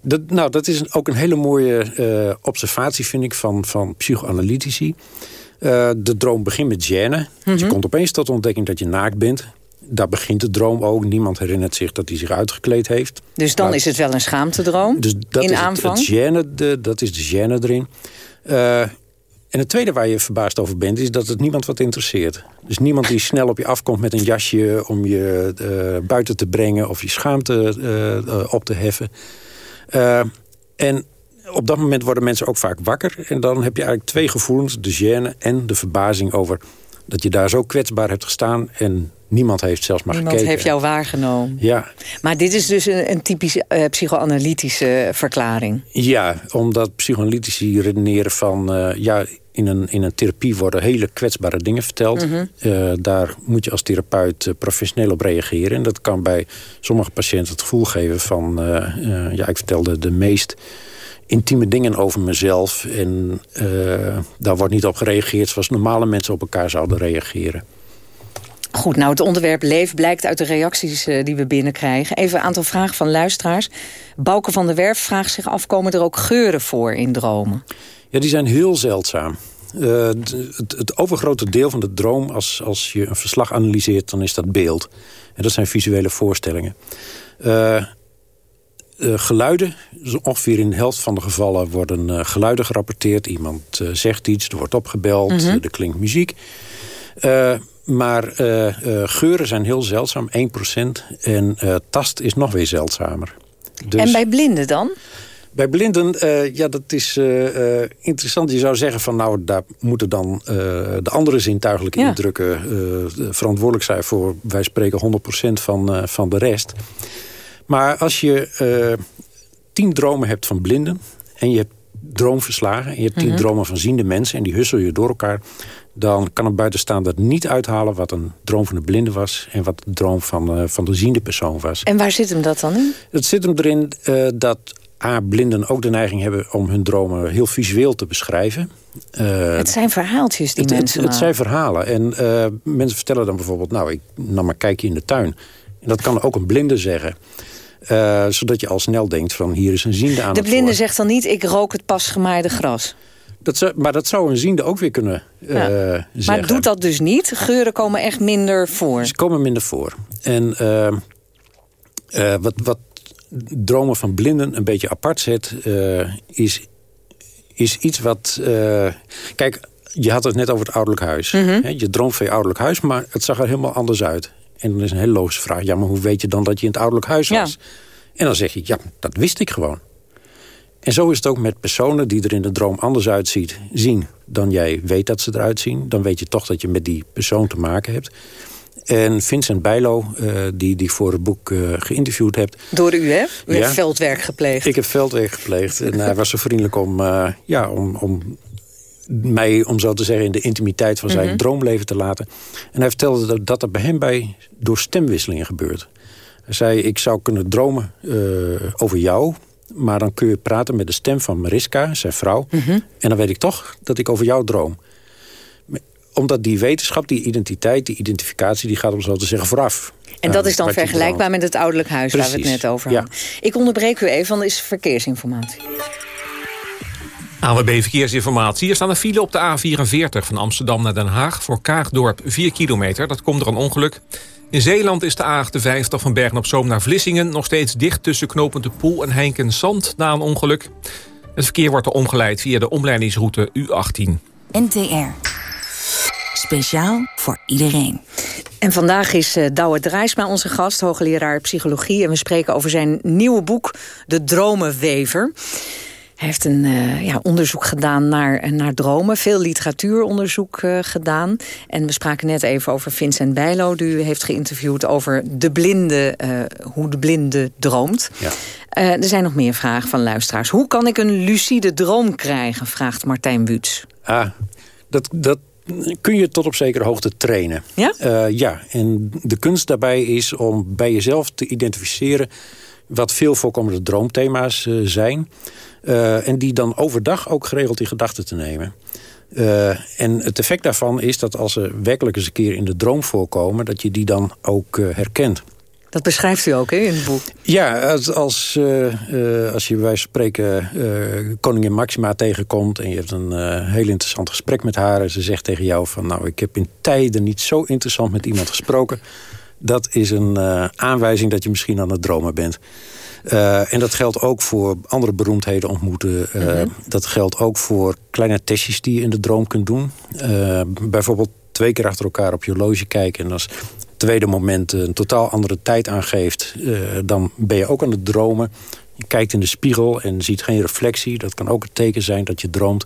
Dat, nou, dat is ook een hele mooie observatie, vind ik, van, van psychoanalytici. Uh, de droom begint met gêne. Mm -hmm. Je komt opeens tot de ontdekking dat je naakt bent. Daar begint de droom ook. Niemand herinnert zich dat hij zich uitgekleed heeft. Dus dan maar, is het wel een schaamtedroom dus dat in is aanvang? Het, het gêne, de, dat is de gêne erin. Uh, en het tweede waar je verbaasd over bent... is dat het niemand wat interesseert. Dus niemand die snel op je afkomt met een jasje... om je uh, buiten te brengen of je schaamte op te heffen. en op dat moment worden mensen ook vaak wakker. En dan heb je eigenlijk twee gevoelens. De gêne en de verbazing over dat je daar zo kwetsbaar hebt gestaan... en niemand heeft zelfs maar niemand gekeken. heeft jou waargenomen. Ja. Maar dit is dus een, een typische uh, psychoanalytische verklaring. Ja, omdat psychoanalytici redeneren van... Uh, ja, in een, in een therapie worden hele kwetsbare dingen verteld. Mm -hmm. uh, daar moet je als therapeut professioneel op reageren. En dat kan bij sommige patiënten het gevoel geven van... ja, ik vertelde de meest intieme dingen over mezelf. En uh, daar wordt niet op gereageerd zoals normale mensen op elkaar zouden reageren. Goed, nou het onderwerp leef blijkt uit de reacties uh, die we binnenkrijgen. Even een aantal vragen van luisteraars. Bouke van der Werf vraagt zich af, komen er ook geuren voor in dromen? Ja, die zijn heel zeldzaam. Uh, het, het, overgrote deel van de droom, als, als je een verslag analyseert... dan is dat beeld. En dat zijn visuele voorstellingen. Uh, uh, geluiden, ongeveer in de helft van de gevallen worden uh, geluiden gerapporteerd. Iemand uh, zegt iets, er wordt opgebeld, mm -hmm. er klinkt muziek. maar geuren zijn heel zeldzaam, 1%. En tast is nog weer zeldzamer. Dus, en bij blinden dan? Bij blinden, ja, dat is interessant. Je zou zeggen van nou, daar moeten dan de andere zintuigelijke ja. indrukken verantwoordelijk zijn voor, wij spreken 100% van, van de rest. Maar als je uh, tien dromen hebt van blinden... en je hebt droomverslagen... en je hebt tien mm -hmm. dromen van ziende mensen... en die hussel je door elkaar... dan kan het buitenstaander niet uithalen... wat een droom van de blinde was... en wat de droom van, uh, van de ziende persoon was. En waar zit hem dat dan in? Het zit hem erin uh, dat... A, blinden ook de neiging hebben om hun dromen heel visueel te beschrijven. Uh, het zijn verhaaltjes die het, mensen Het, het zijn verhalen. En uh, mensen vertellen dan bijvoorbeeld... nou, ik nam maar kijkje in de tuin. En dat kan ook een blinde zeggen. Uh, zodat je al snel denkt van hier is een ziende aan De blinde voor. zegt dan niet ik rook het pas gemaaide gras. Dat zou, maar dat zou een ziende ook weer kunnen uh, ja. zeggen. Maar doet dat dus niet? Geuren komen echt minder voor? Ze komen minder voor. En uh, wat, wat dromen van blinden een beetje apart zet... is, is iets wat... kijk, je had het net over het ouderlijk huis. Mhm. Mm -hmm. Je droomt van je ouderlijk huis, maar het zag er helemaal anders uit. En dan is een hele logische vraag. Ja, maar hoe weet je dan dat je in het ouderlijk huis was? Ja. En dan zeg je, ja, dat wist ik gewoon. En zo is het ook met personen die er in de droom anders uitziet, zien dan jij weet dat ze eruit zien. Dan weet je toch dat je met die persoon te maken hebt. En Vincent Bijlo, uh, die, die voor het boek uh, geïnterviewd hebt. Door u, hè? U ja, heeft veldwerk gepleegd. Ik heb veldwerk gepleegd. En hij was zo vriendelijk om, uh, ja, om, om mij, om zo te zeggen, in de intimiteit van zijn Mhm. droomleven te laten. En hij vertelde dat, dat er bij hem bij door stemwisselingen gebeurt. Hij zei, ik zou kunnen dromen eh, over jou... maar dan kun je praten met de stem van Mariska, zijn vrouw... Mhm. en dan weet ik toch dat ik over jou droom. Omdat die wetenschap, die identiteit, die identificatie... die gaat om zo te zeggen vooraf. En dat is dan vergelijkbaar met het ouderlijk huis waar we het net over ja. hadden. Ik onderbreek u even, want er is verkeersinformatie. AWB Verkeersinformatie. Hier staan een file op de A44 van Amsterdam naar Den Haag... voor Kaagdorp 4 kilometer. Dat komt door een ongeluk. In Zeeland is de A58 van Bergen op Zoom naar Vlissingen... nog steeds dicht tussen knooppunt de Poel en Heinkensand na een ongeluk. Het verkeer wordt er omgeleid via de omleidingsroute U18. NTR. Speciaal voor iedereen. En vandaag is uh, Douwe Drijsma onze gast, hoogleraar psychologie. En we spreken over zijn nieuwe boek, De Dromenwever. Hij heeft een uh, ja, onderzoek gedaan naar, naar dromen. Veel literatuuronderzoek uh, gedaan. En we spraken net even over Vincent Bijlo. Die u heeft geïnterviewd over de blinde, uh, hoe de blinde droomt. Ja. er zijn nog meer vragen van luisteraars. Hoe kan ik een lucide droom krijgen? Vraagt Martijn Buuts. Ah, dat, dat kun je tot op zekere hoogte trainen. Ja? ja, en de kunst daarbij is om bij jezelf te identificeren... wat veel voorkomende droomthema's zijn... Uh, en die dan overdag ook geregeld in gedachten te nemen. Uh, en het effect daarvan is dat als ze werkelijk eens een keer in de droom voorkomen... dat je die dan ook uh, herkent. Dat beschrijft u ook hè, in het boek. Ja, als, als, als je bij wijze van spreken koningin Maxima tegenkomt... en je hebt een heel interessant gesprek met haar... en ze zegt tegen jou van... nou, ik heb in tijden niet zo interessant met iemand gesproken... dat is een aanwijzing dat je misschien aan het dromen bent. Uh, en dat geldt ook voor andere beroemdheden ontmoeten. Uh, mm -hmm. Dat geldt ook voor kleine testjes die je in de droom kunt doen. Uh, bijvoorbeeld twee keer achter elkaar op je horloge kijken... en als tweede moment een totaal andere tijd aangeeft... dan ben je ook aan het dromen. Je kijkt in de spiegel en ziet geen reflectie. Dat kan ook een teken zijn dat je droomt.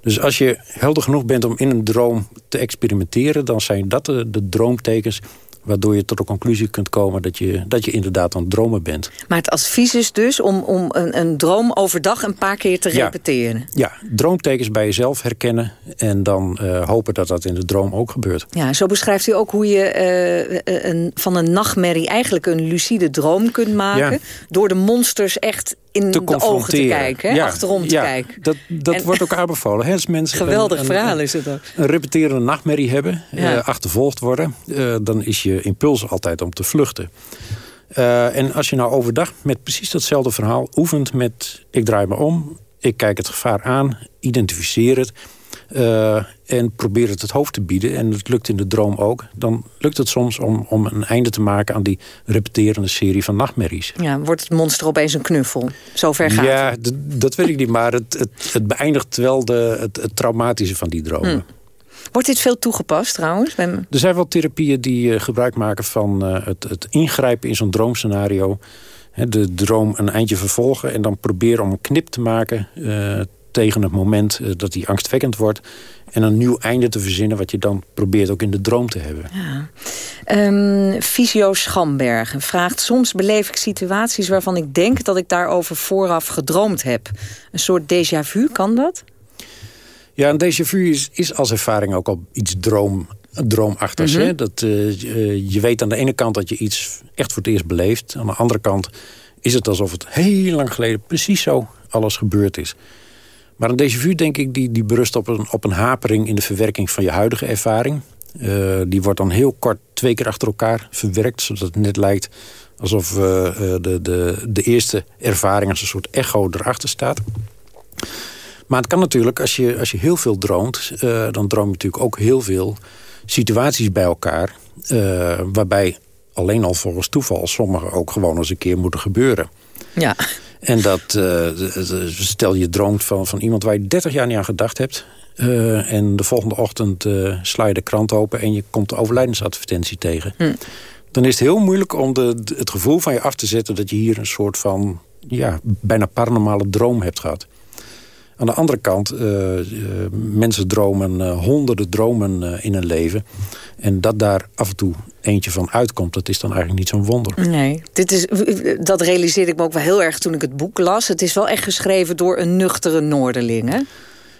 Dus als je helder genoeg bent om in een droom te experimenteren... dan zijn dat de, de droomtekens waardoor je tot de conclusie kunt komen dat je, dat je inderdaad aan het dromen bent. Maar het advies is dus om, om een, een droom overdag een paar keer te ja. repeteren? Ja, droomtekens bij jezelf herkennen en dan uh, hopen dat dat in de droom ook gebeurt. Ja, zo beschrijft u ook hoe je uh, een, van een nachtmerrie eigenlijk een lucide droom kunt maken... Ja. door de monsters echt in te de ogen te kijken, ja, achterom te ja, kijken. Dat, dat en, wordt ook aanbevolen. Hè? Als mensen geweldig een, verhaal een, is het ook. Een repeterende nachtmerrie hebben, ja. uh, achtervolgd worden... Uh, dan is je impuls altijd om te vluchten. Uh, en als je nou overdag met precies datzelfde verhaal oefent met... ik draai me om, ik kijk het gevaar aan, identificeer het... Uh, en probeer het het hoofd te bieden. En het lukt in de droom ook. Dan lukt het soms om, om een einde te maken aan die repeterende serie van nachtmerries. Ja, wordt het monster opeens een knuffel? Zover gaat ja, dat weet ik niet. Maar het, het, het beëindigt wel de, het, het traumatische van die dromen. Hm. Wordt dit veel toegepast trouwens? Er zijn wel therapieën die uh, gebruik maken van uh, het, het ingrijpen in zo'n droomscenario. De droom een eindje vervolgen en dan proberen om een knip te maken... Uh, tegen het moment uh, dat die angstwekkend wordt... en een nieuw einde te verzinnen... wat je dan probeert ook in de droom te hebben. Ja. Um, Visio Schambergen vraagt... soms beleef ik situaties waarvan ik denk... dat ik daarover vooraf gedroomd heb. Een soort déjà vu, kan dat? Ja, een déjà vu is, is als ervaring ook al iets droom, droomachtigs. Mm -hmm. hè? Dat, uh, je weet aan de ene kant dat je iets echt voor het eerst beleeft. Aan de andere kant is het alsof het heel lang geleden... precies zo alles gebeurd is. Maar een déjà vu, denk ik, die, die berust op een, op een hapering... in de verwerking van je huidige ervaring. Uh, die wordt dan heel kort twee keer achter elkaar verwerkt... zodat het net lijkt alsof uh, de, de, de eerste ervaring... als een soort echo erachter staat. Maar het kan natuurlijk, als je, als je heel veel droomt... Dan droom je natuurlijk ook heel veel situaties bij elkaar... waarbij alleen al volgens toeval sommige ook gewoon eens een keer moeten gebeuren. Ja. En dat, uh, stel je droomt van, van iemand waar je 30 jaar niet aan gedacht hebt... Uh, en de volgende ochtend uh, sla je de krant open... en je komt de overlijdensadvertentie tegen. Hm. Dan is het heel moeilijk om de, het gevoel van je af te zetten... dat je hier een soort van ja, bijna paranormale droom hebt gehad. Aan de andere kant, uh, mensen dromen honderden dromen in hun leven. En dat daar af en toe eentje van uitkomt, dat is dan eigenlijk niet zo'n wonder. Nee, dit is, dat realiseerde ik me ook wel heel erg toen ik het boek las. Het is wel echt geschreven door een nuchtere Noorderling, hè?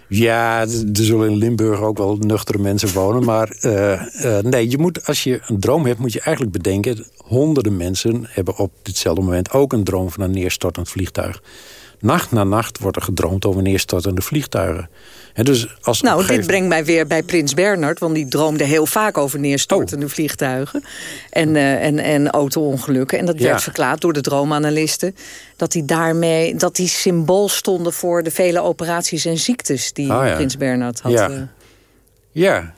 Ja, er zullen in Limburg ook wel nuchtere mensen wonen. Maar uh, nee, je moet, als je een droom hebt, moet je eigenlijk bedenken... honderden mensen hebben op ditzelfde moment ook een droom van een neerstortend vliegtuig. Nacht na nacht wordt er gedroomd over neerstortende vliegtuigen. dus als nou, dit brengt mij weer bij Prins Bernard... want die droomde heel vaak over neerstortende oh. vliegtuigen... en, uh, en, en auto-ongelukken. En dat werd verklaard door de droomanalisten... dat die daarmee dat die symbool stonden voor de vele operaties en ziektes... die oh, Prins Bernard had. Ja, uh, ja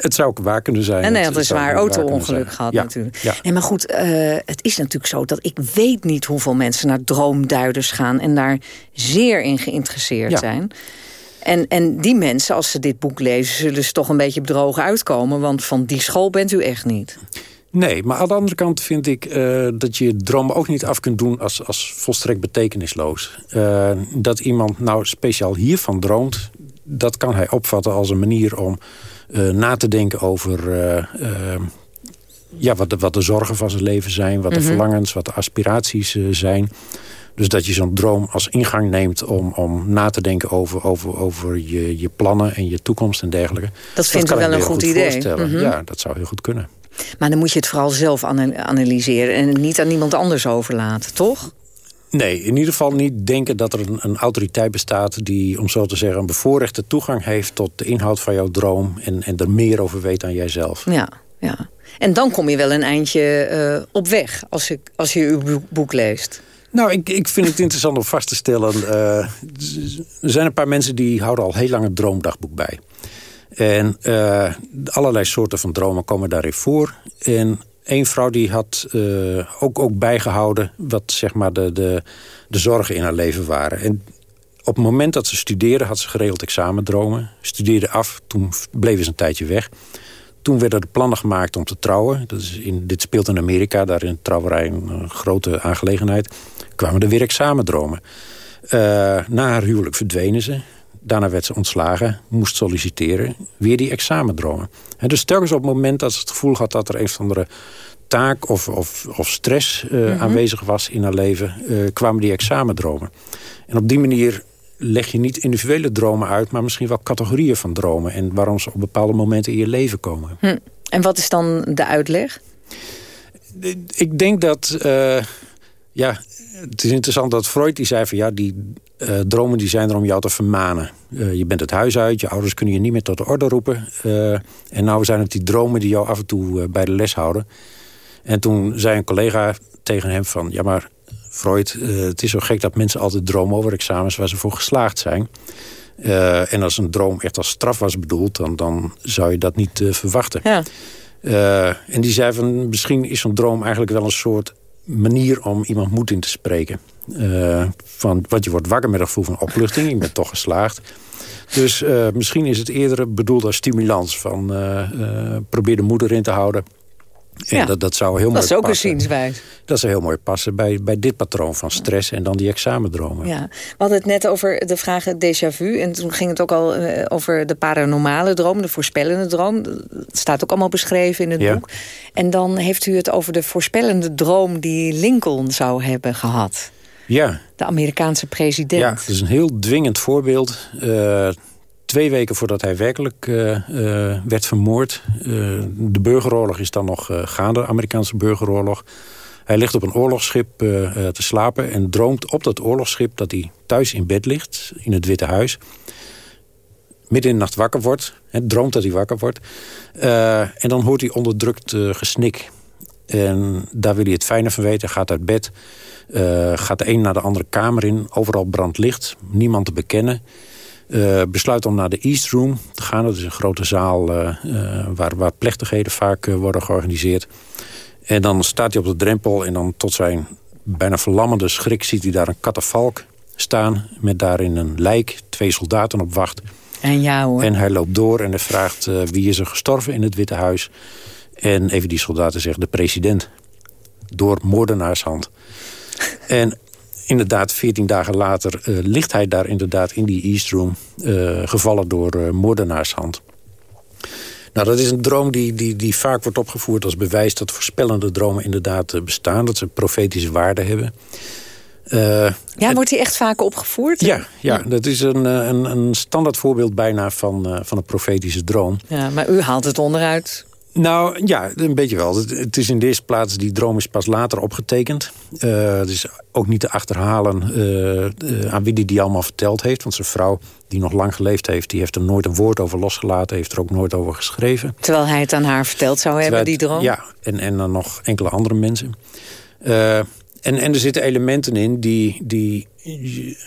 het zou ook waar kunnen zijn. En hij had een zwaar auto-ongeluk gehad natuurlijk. Ja. Nee, maar goed, uh, het is natuurlijk zo dat ik weet niet hoeveel mensen naar droomduiders gaan... en daar zeer in geïnteresseerd zijn. En, en die mensen, als ze dit boek lezen, zullen ze toch een beetje bedrogen uitkomen. Want van die school bent u echt niet. Nee, maar aan de andere kant vind ik uh, dat je dromen ook niet af kunt doen als, als volstrekt betekenisloos. Uh, dat iemand nou speciaal hiervan droomt, dat kan hij opvatten als een manier om na te denken over ja, wat, de, wat de zorgen van zijn leven zijn... wat de mhm. verlangens, wat de aspiraties zijn. Dus dat je zo'n droom als ingang neemt om, om na te denken over, over, over je, je plannen en je toekomst en dergelijke. Dat vindt u wel een goed, idee. Mm Ja, dat zou heel goed kunnen. Maar dan moet je het vooral zelf analyseren en niet aan iemand anders overlaten, toch? Nee, in ieder geval niet denken dat er een, een, autoriteit bestaat... die, om zo te zeggen, een bevoorrechte toegang heeft... tot de inhoud van jouw droom en, en er meer over weet dan jijzelf. Ja, ja. En dan kom je wel een eindje uh, op weg als je, als je uw boek leest. Nou, ik, ik vind het interessant om vast te stellen. Uh, er zijn een paar mensen die houden al heel lang het droomdagboek bij. En uh, allerlei soorten van dromen komen daarin voor. En één vrouw die had uh, ook, ook bijgehouden... wat zeg maar de, de, de zorgen in haar leven waren. En op het moment dat ze studeerde had ze geregeld examendromen. Studeerde af, toen bleef ze een tijdje weg. Toen werden er plannen gemaakt om te trouwen. Dat is in, dit speelt in Amerika, daar in trouwerij een grote aangelegenheid kwamen er weer examendromen. Uh, na haar huwelijk verdwenen ze. Daarna werd ze ontslagen, moest solliciteren. Weer die examendromen. En dus telkens op het moment dat ze het gevoel had... dat er een of andere taak of, of, of stress uh, aanwezig was in haar leven... Uh, kwamen die examendromen. En op die manier leg je niet individuele dromen uit... maar misschien wel categorieën van dromen... en waarom ze op bepaalde momenten in je leven komen. Hm. En wat is dan de uitleg? Ik denk dat... ja, het is interessant dat Freud die zei van ja, die uh, dromen die zijn er om jou te vermanen. Uh, je bent het huis uit, je ouders kunnen je niet meer tot de orde roepen. Uh, en nou zijn het die dromen die jou af en toe bij de les houden. En toen zei een collega tegen hem van ja maar Freud, het is zo gek dat mensen altijd dromen over examens waar ze voor geslaagd zijn. en als een droom echt als straf was bedoeld, dan, dan zou je dat niet verwachten. Ja. en die zei van misschien is zo'n droom eigenlijk wel een soort manier om iemand moed in te spreken. Uh, van, want je wordt wakker met een gevoel van opluchting. Ik ben toch geslaagd. Dus uh, misschien is het eerder bedoeld als stimulans. Van uh, probeer de moeder in te houden. En ja, dat, dat zou heel dat mooi is ook passen. een zienswijze. Dat zou heel mooi passen bij, bij dit patroon van stress en dan die examendromen. Ja. We hadden het net over de vragen déjà vu. En toen ging het ook al uh, over de paranormale droom, de voorspellende droom. Dat staat ook allemaal beschreven in het ja. boek. En dan heeft u het over de voorspellende droom die Lincoln zou hebben gehad. Ja. De Amerikaanse president. Ja, het is een heel dwingend voorbeeld. Uh, twee weken voordat hij werkelijk uh, uh, werd vermoord. Uh, de burgeroorlog is dan nog gaande, de Amerikaanse burgeroorlog. Hij ligt op een oorlogsschip te slapen en droomt op dat oorlogsschip... dat hij thuis in bed ligt, in het Witte Huis. Midden in de nacht wakker wordt. Droomt dat hij wakker wordt. en dan hoort hij onderdrukt gesnik. En daar wil hij het fijne van weten. Gaat uit bed. gaat de een naar de andere kamer in. Overal brandt licht. Niemand te bekennen. Uh, besluit om naar de East Room te gaan. Dat is een grote zaal uh, uh, waar, waar plechtigheden vaak worden georganiseerd. En dan staat hij op de drempel en dan tot zijn bijna verlammende schrik... ziet hij daar een katafalk staan met daarin een lijk, twee soldaten op wacht. En ja hoor. En hij loopt door en hij vraagt wie is er gestorven in het Witte Huis. En even die soldaten zeggen de president. Door moordenaarshand. en inderdaad, 14 dagen later uh, ligt hij daar inderdaad in die East Room... Uh, gevallen door uh, moordenaarshand. Nou, dat is een droom die, die, die vaak wordt opgevoerd als bewijs... dat voorspellende dromen inderdaad bestaan. Dat ze profetische waarde hebben. ja, wordt hij echt vaak opgevoerd? Ja, ja, dat is een, een, een standaard voorbeeld bijna van, van een profetische droom. Ja, maar u haalt het onderuit nou, ja, een beetje wel. Het, is in de eerste plaats, die droom is pas later opgetekend. Het is ook niet te achterhalen uh, aan wie die die allemaal verteld heeft. Want zijn vrouw, die nog lang geleefd heeft... die heeft er nooit een woord over losgelaten. Heeft er ook nooit over geschreven. Terwijl hij het aan haar verteld zou hebben, die droom? Ja, en, en dan nog enkele andere mensen. En, en er zitten elementen in die, die...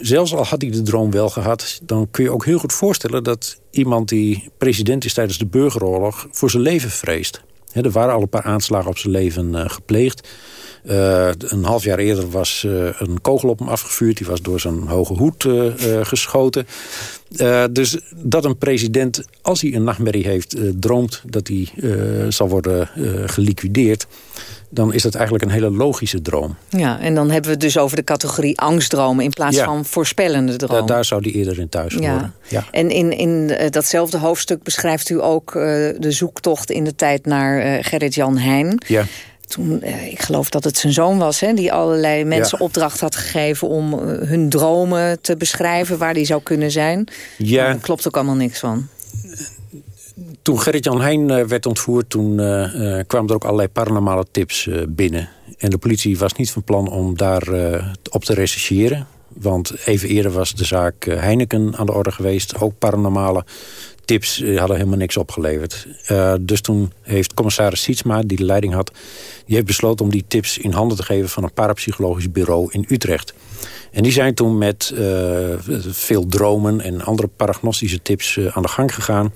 Zelfs al had hij de droom wel gehad... dan kun je ook heel goed voorstellen dat iemand die president is tijdens de burgeroorlog... voor zijn leven vreest. er waren al een paar aanslagen op zijn leven uh, gepleegd. Uh, een half jaar eerder was uh, een kogel op hem afgevuurd. Die was door zijn hoge hoed geschoten. dus dat een president, als hij een nachtmerrie heeft, droomt... dat hij zal worden geliquideerd dan is dat eigenlijk een hele logische droom. Ja, en dan hebben we het dus over de categorie angstdromen... in plaats van voorspellende dromen. Da daar zou die eerder in thuis horen. Ja. En in, in datzelfde hoofdstuk beschrijft u ook uh, de zoektocht... in de tijd naar uh, Gerrit-Jan Heijn. Ja. Toen, ik geloof dat het zijn zoon was... Hè, die allerlei mensen ja. opdracht had gegeven... om hun dromen te beschrijven, waar die zou kunnen zijn. Ja. Daar klopt ook allemaal niks van toen Gerrit-Jan Heijn uh, werd ontvoerd... toen uh, uh, kwamen er ook allerlei paranormale tips binnen. En de politie was niet van plan om daar op te rechercheren. Want even eerder was de zaak Heineken aan de orde geweest. Ook paranormale tips hadden helemaal niks opgeleverd. dus toen heeft commissaris Sietsma, die de leiding had... die heeft besloten om die tips in handen te geven... van een parapsychologisch bureau in Utrecht. En die zijn toen met uh, veel dromen en andere paragnostische tips aan de gang gegaan.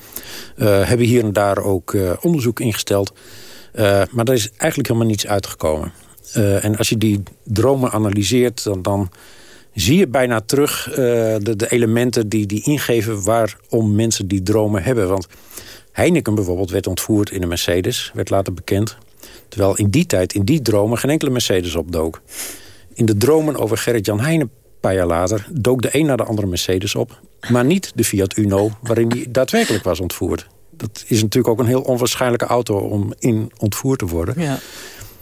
Hebben hier en daar ook onderzoek ingesteld. maar daar is eigenlijk helemaal niets uitgekomen. en als je die dromen analyseert, dan, dan zie je bijna terug de, de, elementen die, die ingeven waarom mensen die dromen hebben. Want Heineken bijvoorbeeld werd ontvoerd in een Mercedes, werd later bekend. Terwijl in die tijd, in die dromen, geen enkele Mercedes opdook in de dromen over Gerrit-Jan Heijnen een paar jaar later... dook de een naar de andere Mercedes op. Maar niet de Fiat Uno waarin die daadwerkelijk was ontvoerd. Dat is natuurlijk ook een heel onwaarschijnlijke auto om in ontvoerd te worden.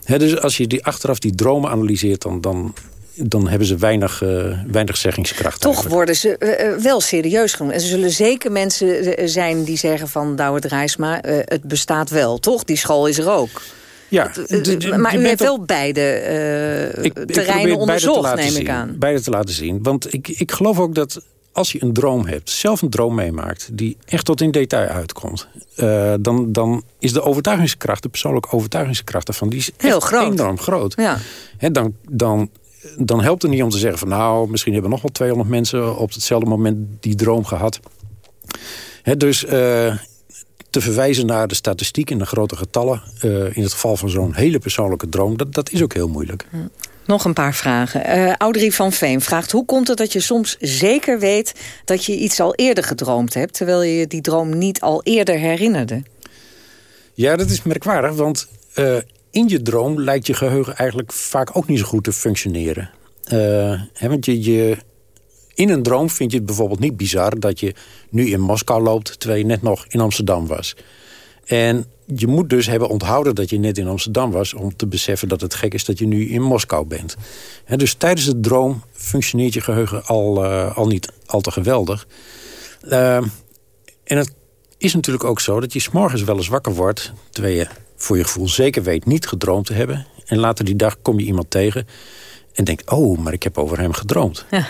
Ja. dus als je die achteraf die dromen analyseert... dan, dan, dan hebben ze weinig, uh, weinig zeggingskracht. Toch worden ze uh, wel serieus genomen. En er zullen zeker mensen zijn die zeggen van... Douwe Rijsma, uh, het bestaat wel, toch? Die school is er ook. Ja, maar u heeft wel beide ik, terreinen ik onderzocht, neem ik aan. Beide te laten zien. Want ik, ik geloof ook dat als je een droom hebt, zelf een droom meemaakt... die echt tot in detail uitkomt... Uh, dan, dan is de overtuigingskracht, de persoonlijke overtuigingskracht daarvan... die is Heel groot. enorm groot. Ja. He, dan, dan, dan helpt het niet om te zeggen van... nou, misschien hebben nog wel 200 mensen op hetzelfde moment die droom gehad. He, dus... Uh, te verwijzen naar de statistiek en de grote getallen... Uh, in het geval van zo'n hele persoonlijke droom, dat, dat is ook heel moeilijk. Nog een paar vragen. Uh, Audrey van Veen vraagt... hoe komt het dat je soms zeker weet dat je iets al eerder gedroomd hebt... terwijl je die droom niet al eerder herinnerde? Ja, dat is merkwaardig, want uh, in je droom lijkt je geheugen eigenlijk vaak ook niet zo goed te functioneren. Uh, want je, in een droom vind je het bijvoorbeeld niet bizar... dat je nu in Moskou loopt terwijl je net nog in Amsterdam was. En je moet dus hebben onthouden dat je net in Amsterdam was... om te beseffen dat het gek is dat je nu in Moskou bent. dus tijdens de droom functioneert je geheugen al, uh, al niet al te geweldig. Uh, en het is natuurlijk ook zo dat je s'morgens wel eens wakker wordt... terwijl je voor je gevoel zeker weet niet gedroomd te hebben. En later die dag kom je iemand tegen en denkt... oh, maar ik heb over hem gedroomd. Ja.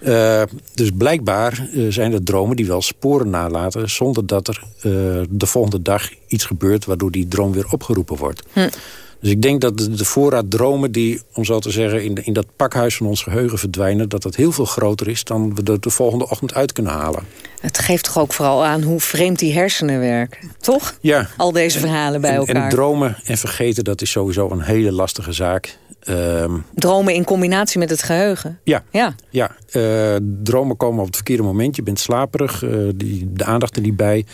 Uh, dus blijkbaar uh, zijn er dromen die wel sporen nalaten... zonder dat er uh, de volgende dag iets gebeurt... waardoor die droom weer opgeroepen wordt. Hm. Dus ik denk dat de, de, voorraad dromen die, om zo te zeggen... In, de, in dat pakhuis van ons geheugen verdwijnen... dat dat heel veel groter is dan we er de volgende ochtend uit kunnen halen. Het geeft toch ook vooral aan hoe vreemd die hersenen werken, toch? Ja. Al deze verhalen bij en, elkaar. En dromen en vergeten, dat is sowieso een hele lastige zaak. Um, dromen in combinatie met het geheugen? Ja. ja. ja uh, dromen komen op het verkeerde moment. Je bent slaperig, uh, die, de aandacht er niet bij.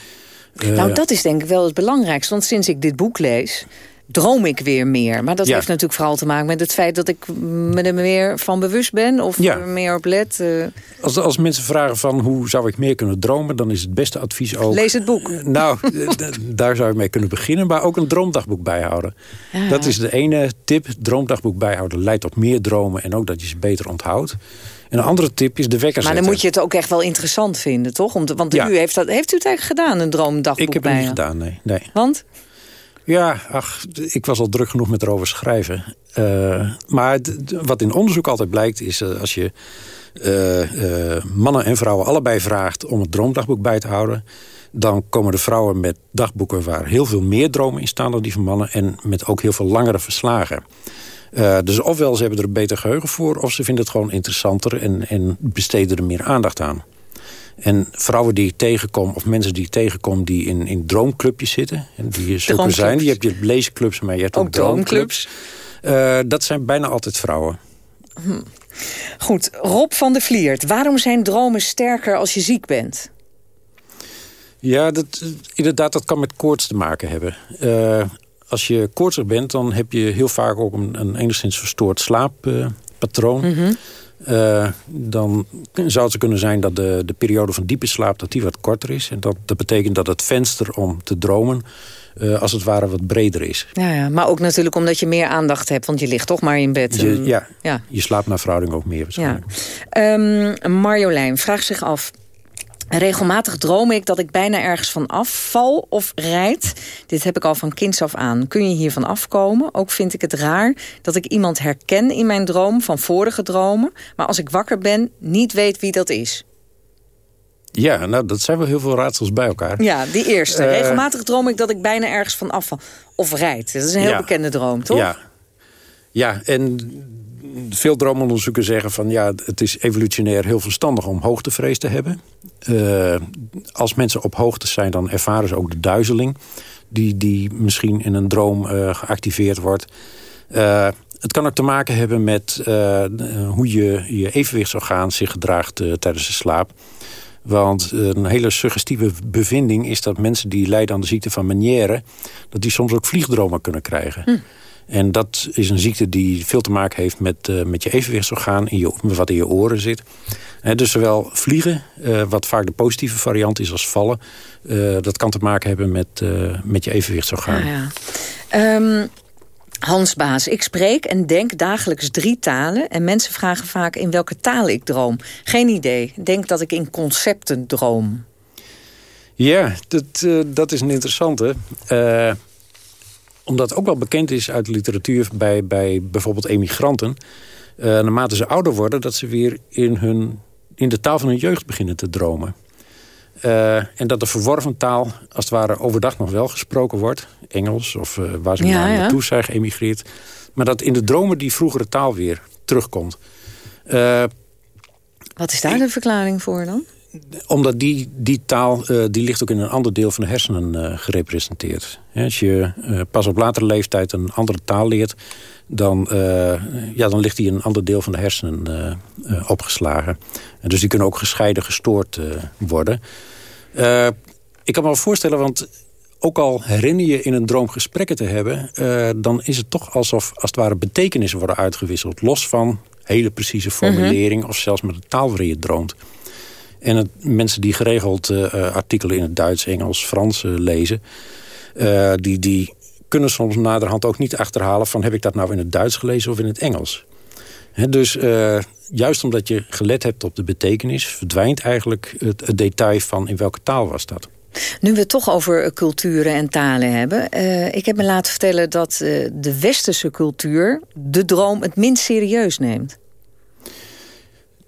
Uh, nou, dat is denk ik wel het belangrijkste. Want sinds ik dit boek lees... droom ik weer meer. Maar dat Ja. heeft natuurlijk vooral te maken met het feit... dat ik me er meer van bewust ben of Ja. er meer op let. eh, Als, als mensen vragen van hoe zou ik meer kunnen dromen... dan is het beste advies ook... lees het boek. Nou, d- d- daar zou je mee kunnen beginnen. Maar ook een droomdagboek bijhouden. Ja. Dat is de ene tip. Droomdagboek bijhouden leidt tot meer dromen... en ook dat je ze beter onthoudt. En een andere tip is de wekker Maar dan zetten. moet je het ook echt wel interessant vinden, toch? Om te- want u heeft, dat, heeft u het eigenlijk gedaan, een droomdagboek Ik heb het niet gedaan, nee. nee. Want? Ja, ach, ik was al druk genoeg met erover schrijven. Eh, maar wat in onderzoek altijd blijkt is... eh, als je eh, mannen en vrouwen allebei vraagt om het droomdagboek bij te houden... dan komen de vrouwen met dagboeken waar heel veel meer dromen in staan dan die van mannen... en met ook heel veel langere verslagen. Dus ofwel ze hebben er een beter geheugen voor... of ze vinden het gewoon interessanter en, en besteden er meer aandacht aan. En vrouwen die ik tegenkom, of mensen die ik tegenkom... die in, in droomclubjes zitten, en die zulke zijn... die heb je leesclubs, maar je hebt ook, Ook droomclubs. Eh, dat zijn bijna altijd vrouwen. Hm. Goed, Rob van der Vliert. Waarom zijn dromen sterker als je ziek bent? Ja, dat, inderdaad, dat kan met koorts te maken hebben. Eh, als je koortsig bent, dan heb je heel vaak ook een, een enigszins verstoord slaappatroon. Mhm. Eh, dan zou het zo kunnen zijn dat de, de periode van diepe slaap dat die wat korter is. En dat, dat betekent dat het venster om te dromen eh, als het ware wat breder is. Ja, ja, maar ook natuurlijk omdat je meer aandacht hebt, want je ligt toch maar in bed. Je, ja, ja. je slaapt naar verhouding ook meer Ja. waarschijnlijk. Ehm, Marjolein vraagt zich af... Regelmatig droom ik dat ik bijna ergens van afval of rijd. Dit heb ik al van kinds af aan. Kun je hiervan afkomen? Ook vind ik het raar dat ik iemand herken in mijn droom van vorige dromen... maar als ik wakker ben niet weet wie dat is. Ja, nou, dat zijn wel heel veel raadsels bij elkaar. Ja, die eerste. Eh, Regelmatig droom ik dat ik bijna ergens van afval of rijd. Dat is een heel Ja. bekende droom, toch? Ja. ja, en veel droomonderzoekers zeggen van... ja, het is evolutionair heel verstandig om hoogtevrees te hebben. Eh, als mensen op hoogte zijn, dan ervaren ze ook de duizeling... die, die misschien in een droom eh, geactiveerd wordt. Eh, het kan ook te maken hebben met hoe je, je evenwichtsorgaan zich gedraagt tijdens de slaap. Want een hele suggestieve bevinding is dat mensen die lijden aan de ziekte van Meniere... dat die soms ook vliegdromen kunnen krijgen. En dat is een ziekte die veel te maken heeft met, eh, met je evenwichtsorgaan... In je, wat in je oren zit. Dus zowel vliegen, eh, wat vaak de positieve variant is als vallen... eh, dat kan te maken hebben met, met je evenwichtsorgaan. Ja, ja. Ehm, Hans Baas, ik spreek en denk dagelijks drie talen... en mensen vragen vaak in welke taal ik droom. Geen idee. Denk dat ik in concepten droom. Ja, dat, dat is een interessante. Omdat ook wel bekend is uit de literatuur bij, bij bijvoorbeeld emigranten... eh, naarmate ze ouder worden, dat ze weer in, hun, in de taal van hun jeugd beginnen te dromen. Eh, en dat de verworven taal als het ware overdag nog wel gesproken wordt. Engels of eh, waar ze Ja, maar ja. naartoe zijn geëmigreerd. Maar dat in de dromen die vroegere taal weer terugkomt. Wat is daar de verklaring voor dan? Omdat die, die taal, eh, die ligt ook in een ander deel van de hersenen eh, gerepresenteerd. Hè, als je eh, pas op latere leeftijd een andere taal leert... dan, ja, dan ligt die in een ander deel van de hersenen opgeslagen. En dus die kunnen ook gescheiden gestoord worden. Ik kan me wel voorstellen, want ook al herinner je in een droom gesprekken te hebben... dan is het toch alsof als het ware betekenissen worden uitgewisseld. Los van hele precieze formulering of zelfs met de taal waarin je droomt. En het, mensen die geregeld eh, eh, artikelen in het Duits, Engels, Frans eh, lezen... die, die kunnen soms naderhand ook niet achterhalen... van heb ik dat nou in het Duits gelezen of in het Engels. Dus juist omdat je gelet hebt op de betekenis... verdwijnt eigenlijk het, het detail van in welke taal was dat. Nu we het toch over culturen en talen hebben. ik heb me laten vertellen dat de westerse cultuur de droom het minst serieus neemt.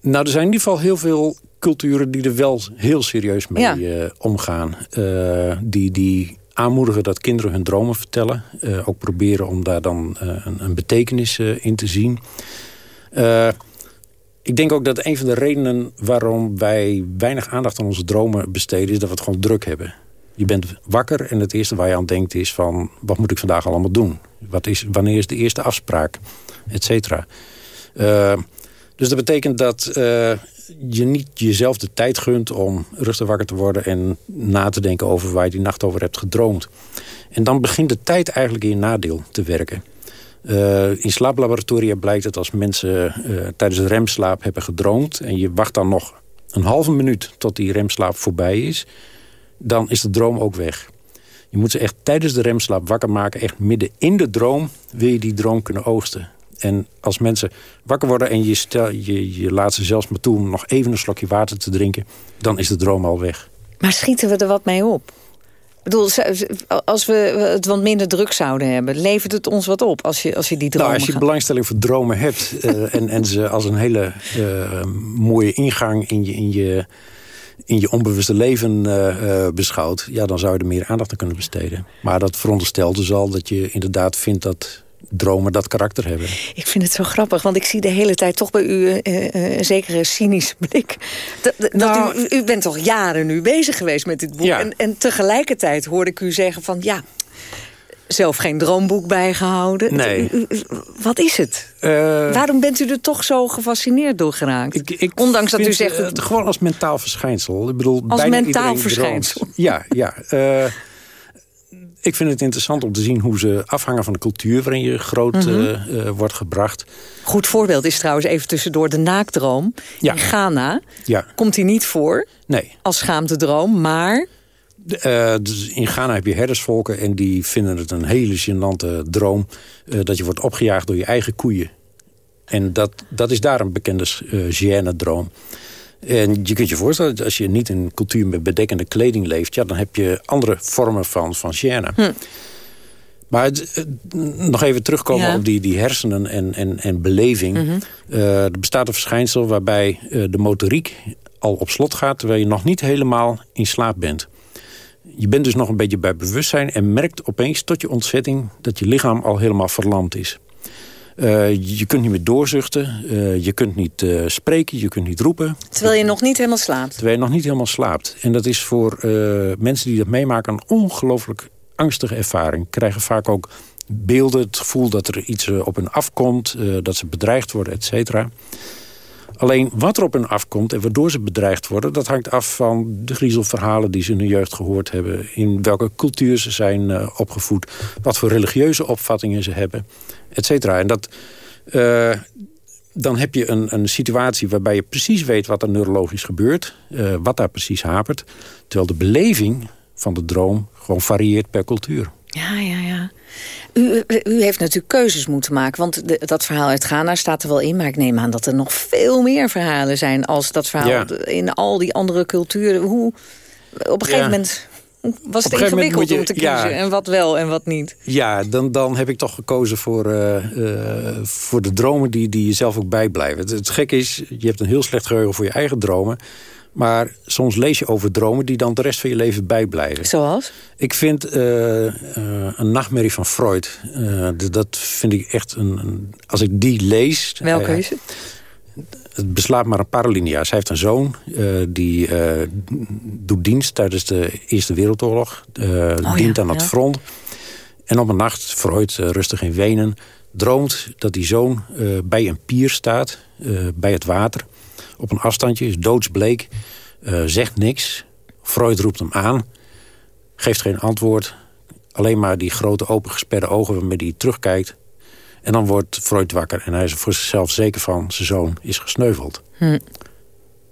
Nou, er zijn in ieder geval heel veel culturen die er wel heel serieus mee Ja. eh, omgaan. Eh, die, die aanmoedigen dat kinderen hun dromen vertellen. Eh, ook proberen om daar dan een, een betekenis in te zien. Ik denk ook dat een van de redenen waarom wij weinig aandacht aan onze dromen besteden... is dat we het gewoon druk hebben. Je bent wakker en het eerste waar je aan denkt is van... wat moet ik vandaag allemaal doen? Wat is, wanneer is de eerste afspraak? Et cetera. Eh, Dus dat betekent dat je niet jezelf de tijd gunt om rustig wakker te worden... en na te denken over waar je die nacht over hebt gedroomd. En dan begint de tijd eigenlijk in je nadeel te werken. Uh, in slaaplaboratoria blijkt dat als mensen uh, tijdens de remslaap hebben gedroomd... en je wacht dan nog een halve minuut tot die remslaap voorbij is... dan is de droom ook weg. Je moet ze echt tijdens de remslaap wakker maken. Echt midden in de droom wil je die droom kunnen oogsten. En als mensen wakker worden en je, stel, je, je laat ze zelfs maar toe... om nog even een slokje water te drinken, dan is de droom al weg. Maar schieten we er wat mee op? Ik bedoel, als we het wat minder druk zouden hebben... levert het ons wat op als je, als je die dromen nou, Als je belangstelling voor dromen hebt... uh, en, en ze als een hele uh, mooie ingang in je, in je, in je onbewuste leven uh, beschouwt... Ja, dan zou je er meer aandacht aan kunnen besteden. Maar dat veronderstelt dus al dat je inderdaad vindt dat dromen dat karakter hebben. Ik vind het zo grappig, want ik zie de hele tijd toch bij u uh, uh, een zekere cynische blik. Dat, dat nou, u, u, bent toch jaren nu bezig geweest met dit boek. En, en tegelijkertijd hoorde ik u zeggen van ja, zelf geen droomboek bijgehouden. Nee. wat is het? Uh, Waarom bent u er toch zo gefascineerd door geraakt? Ik, ik Ondanks dat u zegt... Het, gewoon als mentaal verschijnsel. Ik bedoel, als mentaal verschijnsel? Ja, ja. Ik vind het interessant om te zien hoe ze afhangen van de cultuur... waarin je groot mhm. eh, eh, wordt gebracht. Goed voorbeeld is trouwens even tussendoor de naakdroom. In Ghana ja. komt hij niet voor nee. als schaamtedroom, maar... Uh, dus in Ghana heb je herdersvolken en die vinden het een hele gênante droom... dat je wordt opgejaagd door je eigen koeien. En dat, dat is daar een bekende uh, droom en je kunt je voorstellen, als je niet in een cultuur met bedekkende kleding leeft... Ja, dan heb je andere vormen van, van gêne. Hm. Maar nog even terugkomen op die, die hersenen en, en, en beleving. Mhm. Eh, er bestaat een verschijnsel waarbij uh, de motoriek al op slot gaat... terwijl je nog niet helemaal in slaap bent. Je bent dus nog een beetje bij bewustzijn... en merkt opeens tot je ontzetting dat je lichaam al helemaal verlamd is. Uh, je kunt niet meer doorzuchten, uh, je kunt niet uh, spreken, je kunt niet roepen. Terwijl je nog niet helemaal slaapt. Terwijl je nog niet helemaal slaapt. En dat is voor mensen die dat meemaken een ongelooflijk angstige ervaring. Krijgen vaak ook beelden, het gevoel dat er iets op hen afkomt... dat ze bedreigd worden, et cetera. Alleen wat er op hen afkomt en waardoor ze bedreigd worden... dat hangt af van de griezelverhalen die ze in hun jeugd gehoord hebben... in welke cultuur ze zijn opgevoed... wat voor religieuze opvattingen ze hebben et cetera. En dat, uh, dan heb je een, een situatie waarbij je precies weet wat er neurologisch gebeurt. Uh, wat daar precies hapert. Terwijl de beleving van de droom gewoon varieert per cultuur. Ja, ja, ja. U, u heeft natuurlijk keuzes moeten maken. Want de, dat verhaal uit Ghana staat er wel in. Maar ik neem aan dat er nog veel meer verhalen zijn... als dat verhaal in al die andere culturen. Hoe, op een gegeven moment was het ingewikkeld om te kiezen en wat wel en wat niet? Ja, dan, dan heb ik toch gekozen voor, uh, uh, voor de dromen die, die jezelf ook bijblijven. Het, het gekke is, je hebt een heel slecht geheugen voor je eigen dromen... Maar soms lees je over dromen die dan de rest van je leven bijblijven. Zoals? Ik vind uh, een nachtmerrie van Freud... dat vind ik echt een, een, Als ik die lees... Welke is het? het beslaat maar een paar linia's. Hij heeft een zoon, die doet dienst tijdens de Eerste Wereldoorlog. Oh, dient ja, aan het ja. front. En op een nacht, Freud rustig in Wenen... droomt dat die zoon bij een pier staat, bij het water... op een afstandje, is doodsbleek, zegt niks. Freud roept hem aan, geeft geen antwoord... alleen maar die grote opengesperde ogen waarmee hij terugkijkt... En dan wordt Freud wakker en hij is er voor zichzelf zeker van... zijn zoon is gesneuveld. Hm.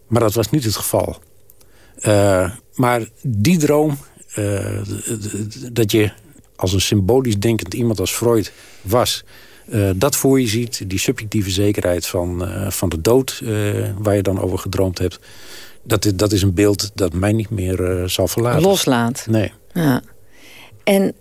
Maar dat was niet het geval. Uh, maar die droom, uh, dat je als een symbolisch denkend iemand als Freud was... Uh, dat voor je ziet, die subjectieve zekerheid van, van de dood... waar je dan over gedroomd hebt... Dat, dat is een beeld dat mij niet meer zal verlaten. Loslaat. Nee. Ja. En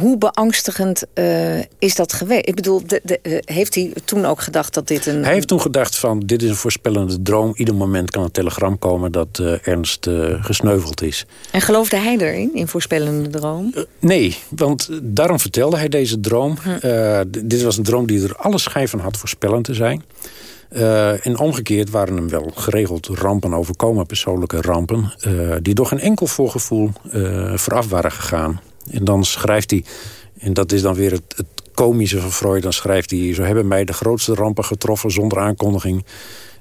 hoe beangstigend uh, is dat geweest? Ik bedoel, de, de, uh, heeft hij toen ook gedacht dat dit een... Hij heeft toen gedacht van, dit is een voorspellende droom. Ieder moment kan een telegram komen dat uh, Ernst gesneuveld is. En geloofde hij erin, in voorspellende droom? nee, want daarom vertelde hij deze droom. Hm. dit was een droom die er alle schijn van had voorspellend te zijn. en omgekeerd waren hem wel geregeld rampen overkomen, persoonlijke rampen... die door geen enkel voorgevoel vooraf waren gegaan. En dan schrijft hij, en dat is dan weer het, het komische van Freud, dan schrijft hij... zo hebben mij de grootste rampen getroffen zonder aankondiging...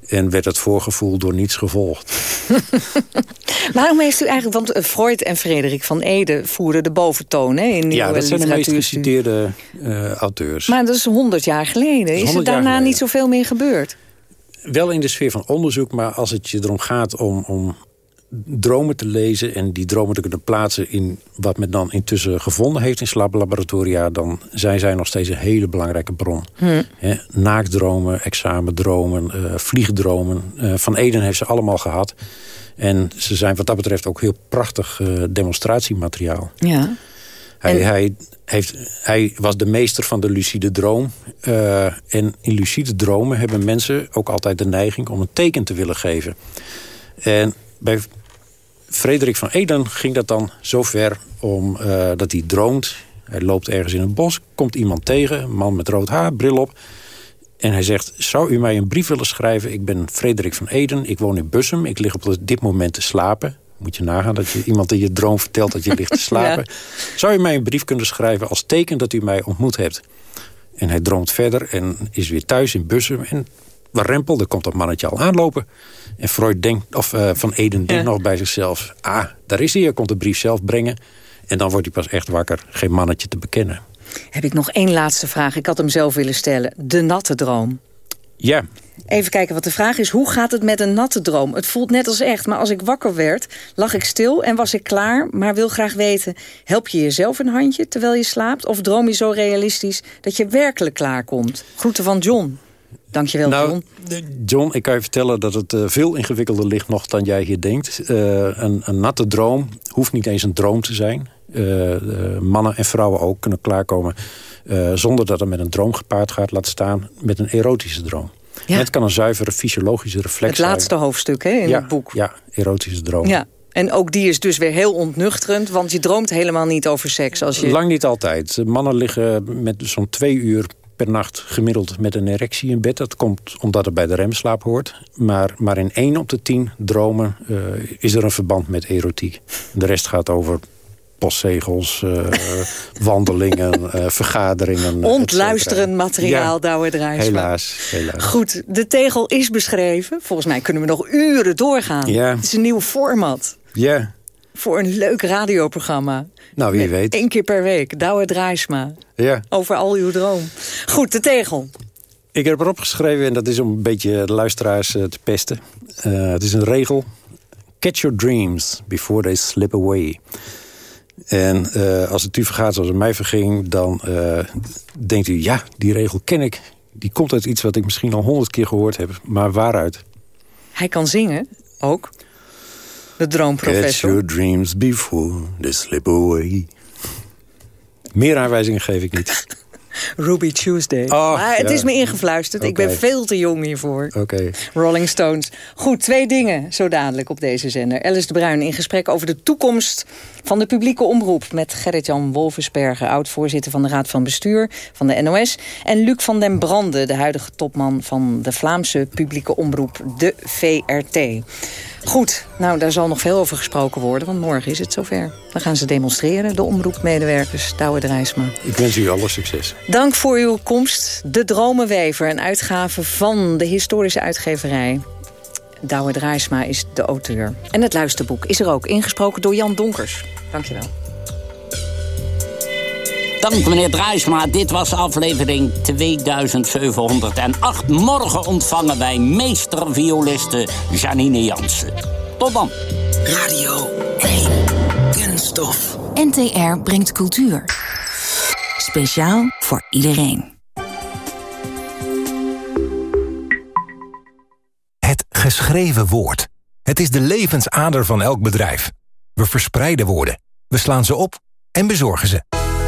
en werd het voorgevoel door niets gevolgd. Waarom heeft u eigenlijk... want eh, Freud en Frederik van Ede voerden de boventoon hè, in nieuwe Ja, dat zijn de meest geciteerde eh, auteurs. Maar dat is honderd jaar geleden. Is, er 100 jaar daarna geleden. niet zoveel meer gebeurd? Wel in de sfeer van onderzoek, maar als het je erom gaat om, om dromen te lezen... en die dromen te kunnen plaatsen in wat men dan intussen gevonden heeft in slaaplaboratoria... dan zijn zij nog steeds een hele belangrijke bron. Hm. Hè, naakdromen, examendromen, eh, vliegdromen. Eh, van Eden heeft ze allemaal gehad. En ze zijn wat dat betreft ook heel prachtig eh, demonstratiemateriaal. Ja. Hij, hij, heeft, hij was de meester van de lucide droom. En in lucide dromen hebben mensen ook altijd de neiging om een teken te willen geven. En bij Frederik van Eden ging dat dan zo ver om, eh, dat hij droomt. Hij loopt ergens in een bos, komt iemand tegen, een man met rood haar, bril op. En hij zegt, zou u mij een brief willen schrijven? Ik ben Frederik van Eden, ik woon in Bussum. Ik lig op dit moment te slapen. Moet je nagaan dat je iemand in je droom vertelt dat je ligt te slapen. Zou u mij een brief kunnen schrijven als teken dat u mij ontmoet hebt? En hij droomt verder en is weer thuis in Bussum. En waar rempel, er komt dat mannetje al aanlopen. En Freud denkt, of eh, Van Eden denkt Ja. nog bij zichzelf... ah, daar is hij, hij komt de brief zelf brengen. En dan wordt hij pas echt wakker, geen mannetje te bekennen. Heb ik nog één laatste vraag. Ik had hem zelf willen stellen. De natte droom. Ja, Even kijken wat de vraag is. Hoe gaat het met een natte droom? Het voelt net als echt, maar als ik wakker werd... lag ik stil en was ik klaar, maar wil graag weten... help je jezelf een handje terwijl je slaapt? Of droom je zo realistisch dat je werkelijk klaar komt? Groeten van John. Dankjewel, Nou, John. John, ik kan je vertellen dat het eh, veel ingewikkelder ligt nog dan jij hier denkt. Eh, een, een natte droom hoeft niet eens een droom te zijn. Eh, mannen en vrouwen ook kunnen klaarkomen zonder dat het met een droom gepaard gaat, laat staan met een erotische droom. En het kan een zuivere fysiologische reflex Het zijn. laatste hoofdstuk hè, in ja, het boek. Ja, erotische droom. Ja. En ook die is dus weer heel ontnuchterend... want je droomt helemaal niet over seks. Als je... Lang niet altijd. Mannen liggen met zo'n twee uur per nacht gemiddeld met een erectie in bed. Dat komt omdat het bij de remslaap hoort. Maar, maar in één op de tien dromen eh, is er een verband met erotiek. De rest gaat over postzegels, eh, wandelingen, eh, vergaderingen. Ontluisterend materiaal, Ja, Douwe Drijsma. Helaas, helaas. Goed, de tegel is beschreven. Volgens mij kunnen we nog uren doorgaan. Ja. Het is een nieuw format Ja, voor een leuk radioprogramma. nou wie weet. Eén keer per week, Douwe Drijsma. Ja. Over al uw droom. Goed, de tegel. Ik heb erop geschreven, en dat is om een beetje de luisteraars eh, te pesten. Eh, het is een regel. Catch your dreams before they slip away. En eh, als het u vergaat zoals het mij verging... dan denkt u, ja, die regel ken ik. Die komt uit iets wat ik misschien al honderd keer gehoord heb. Maar waaruit? Hij kan zingen, ook. De Catch droomprofessor. your dreams before they slip away. Meer aanwijzingen geef ik niet. Ruby Tuesday. Oh, maar het ja. is me ingefluisterd. Ik ben veel te jong hiervoor. Oké. Rolling Stones. Goed, twee dingen zo dadelijk op deze zender. Alice de Bruin in gesprek over de toekomst van de publieke omroep... met Gerrit-Jan Wolfensberger, oud-voorzitter van de Raad van Bestuur van de NOS... en Luc van den Brande, de huidige topman van de Vlaamse publieke omroep, de VRT. Goed, nou, daar zal nog veel over gesproken worden, want morgen is het zover. Dan gaan ze demonstreren, de omroepmedewerkers, Douwe Drijsma. Ik wens u alle succes. Dank voor uw komst. De Dromenwever, een uitgave van de historische uitgeverij. Douwe Draaisma is de auteur. En het luisterboek is er ook, ingesproken door Jan Donkers. Dankjewel. Dank meneer Draaisma. Dit was aflevering 2708. Morgen ontvangen wij meestervioliste Janine Jansen. Tot dan. Radio 1. Kunststof. NTR brengt cultuur. Speciaal voor iedereen. Het geschreven woord. Het is de levensader van elk bedrijf. We verspreiden woorden, we slaan ze op en bezorgen ze.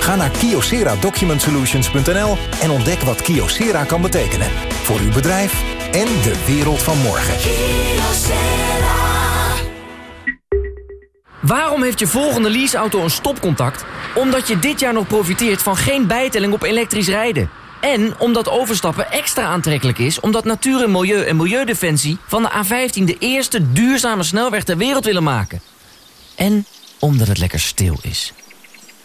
Ga naar kyocera-document-solutions.nl en ontdek wat Kyocera kan betekenen. Voor uw bedrijf en de wereld van morgen. Waarom heeft je volgende leaseauto een stopcontact? Omdat je dit jaar nog profiteert van geen bijtelling op elektrisch rijden. En omdat overstappen extra aantrekkelijk is... omdat Natuur en Milieu en Milieudefensie van de A15... de eerste duurzame snelweg ter wereld willen maken. En omdat het lekker stil is.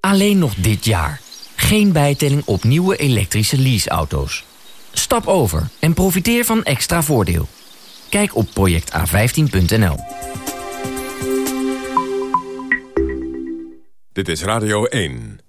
Alleen nog dit jaar. Geen bijtelling op nieuwe elektrische leaseauto's. Stap over en profiteer van extra voordeel. Kijk op projecta15.nl. Dit is Radio 1.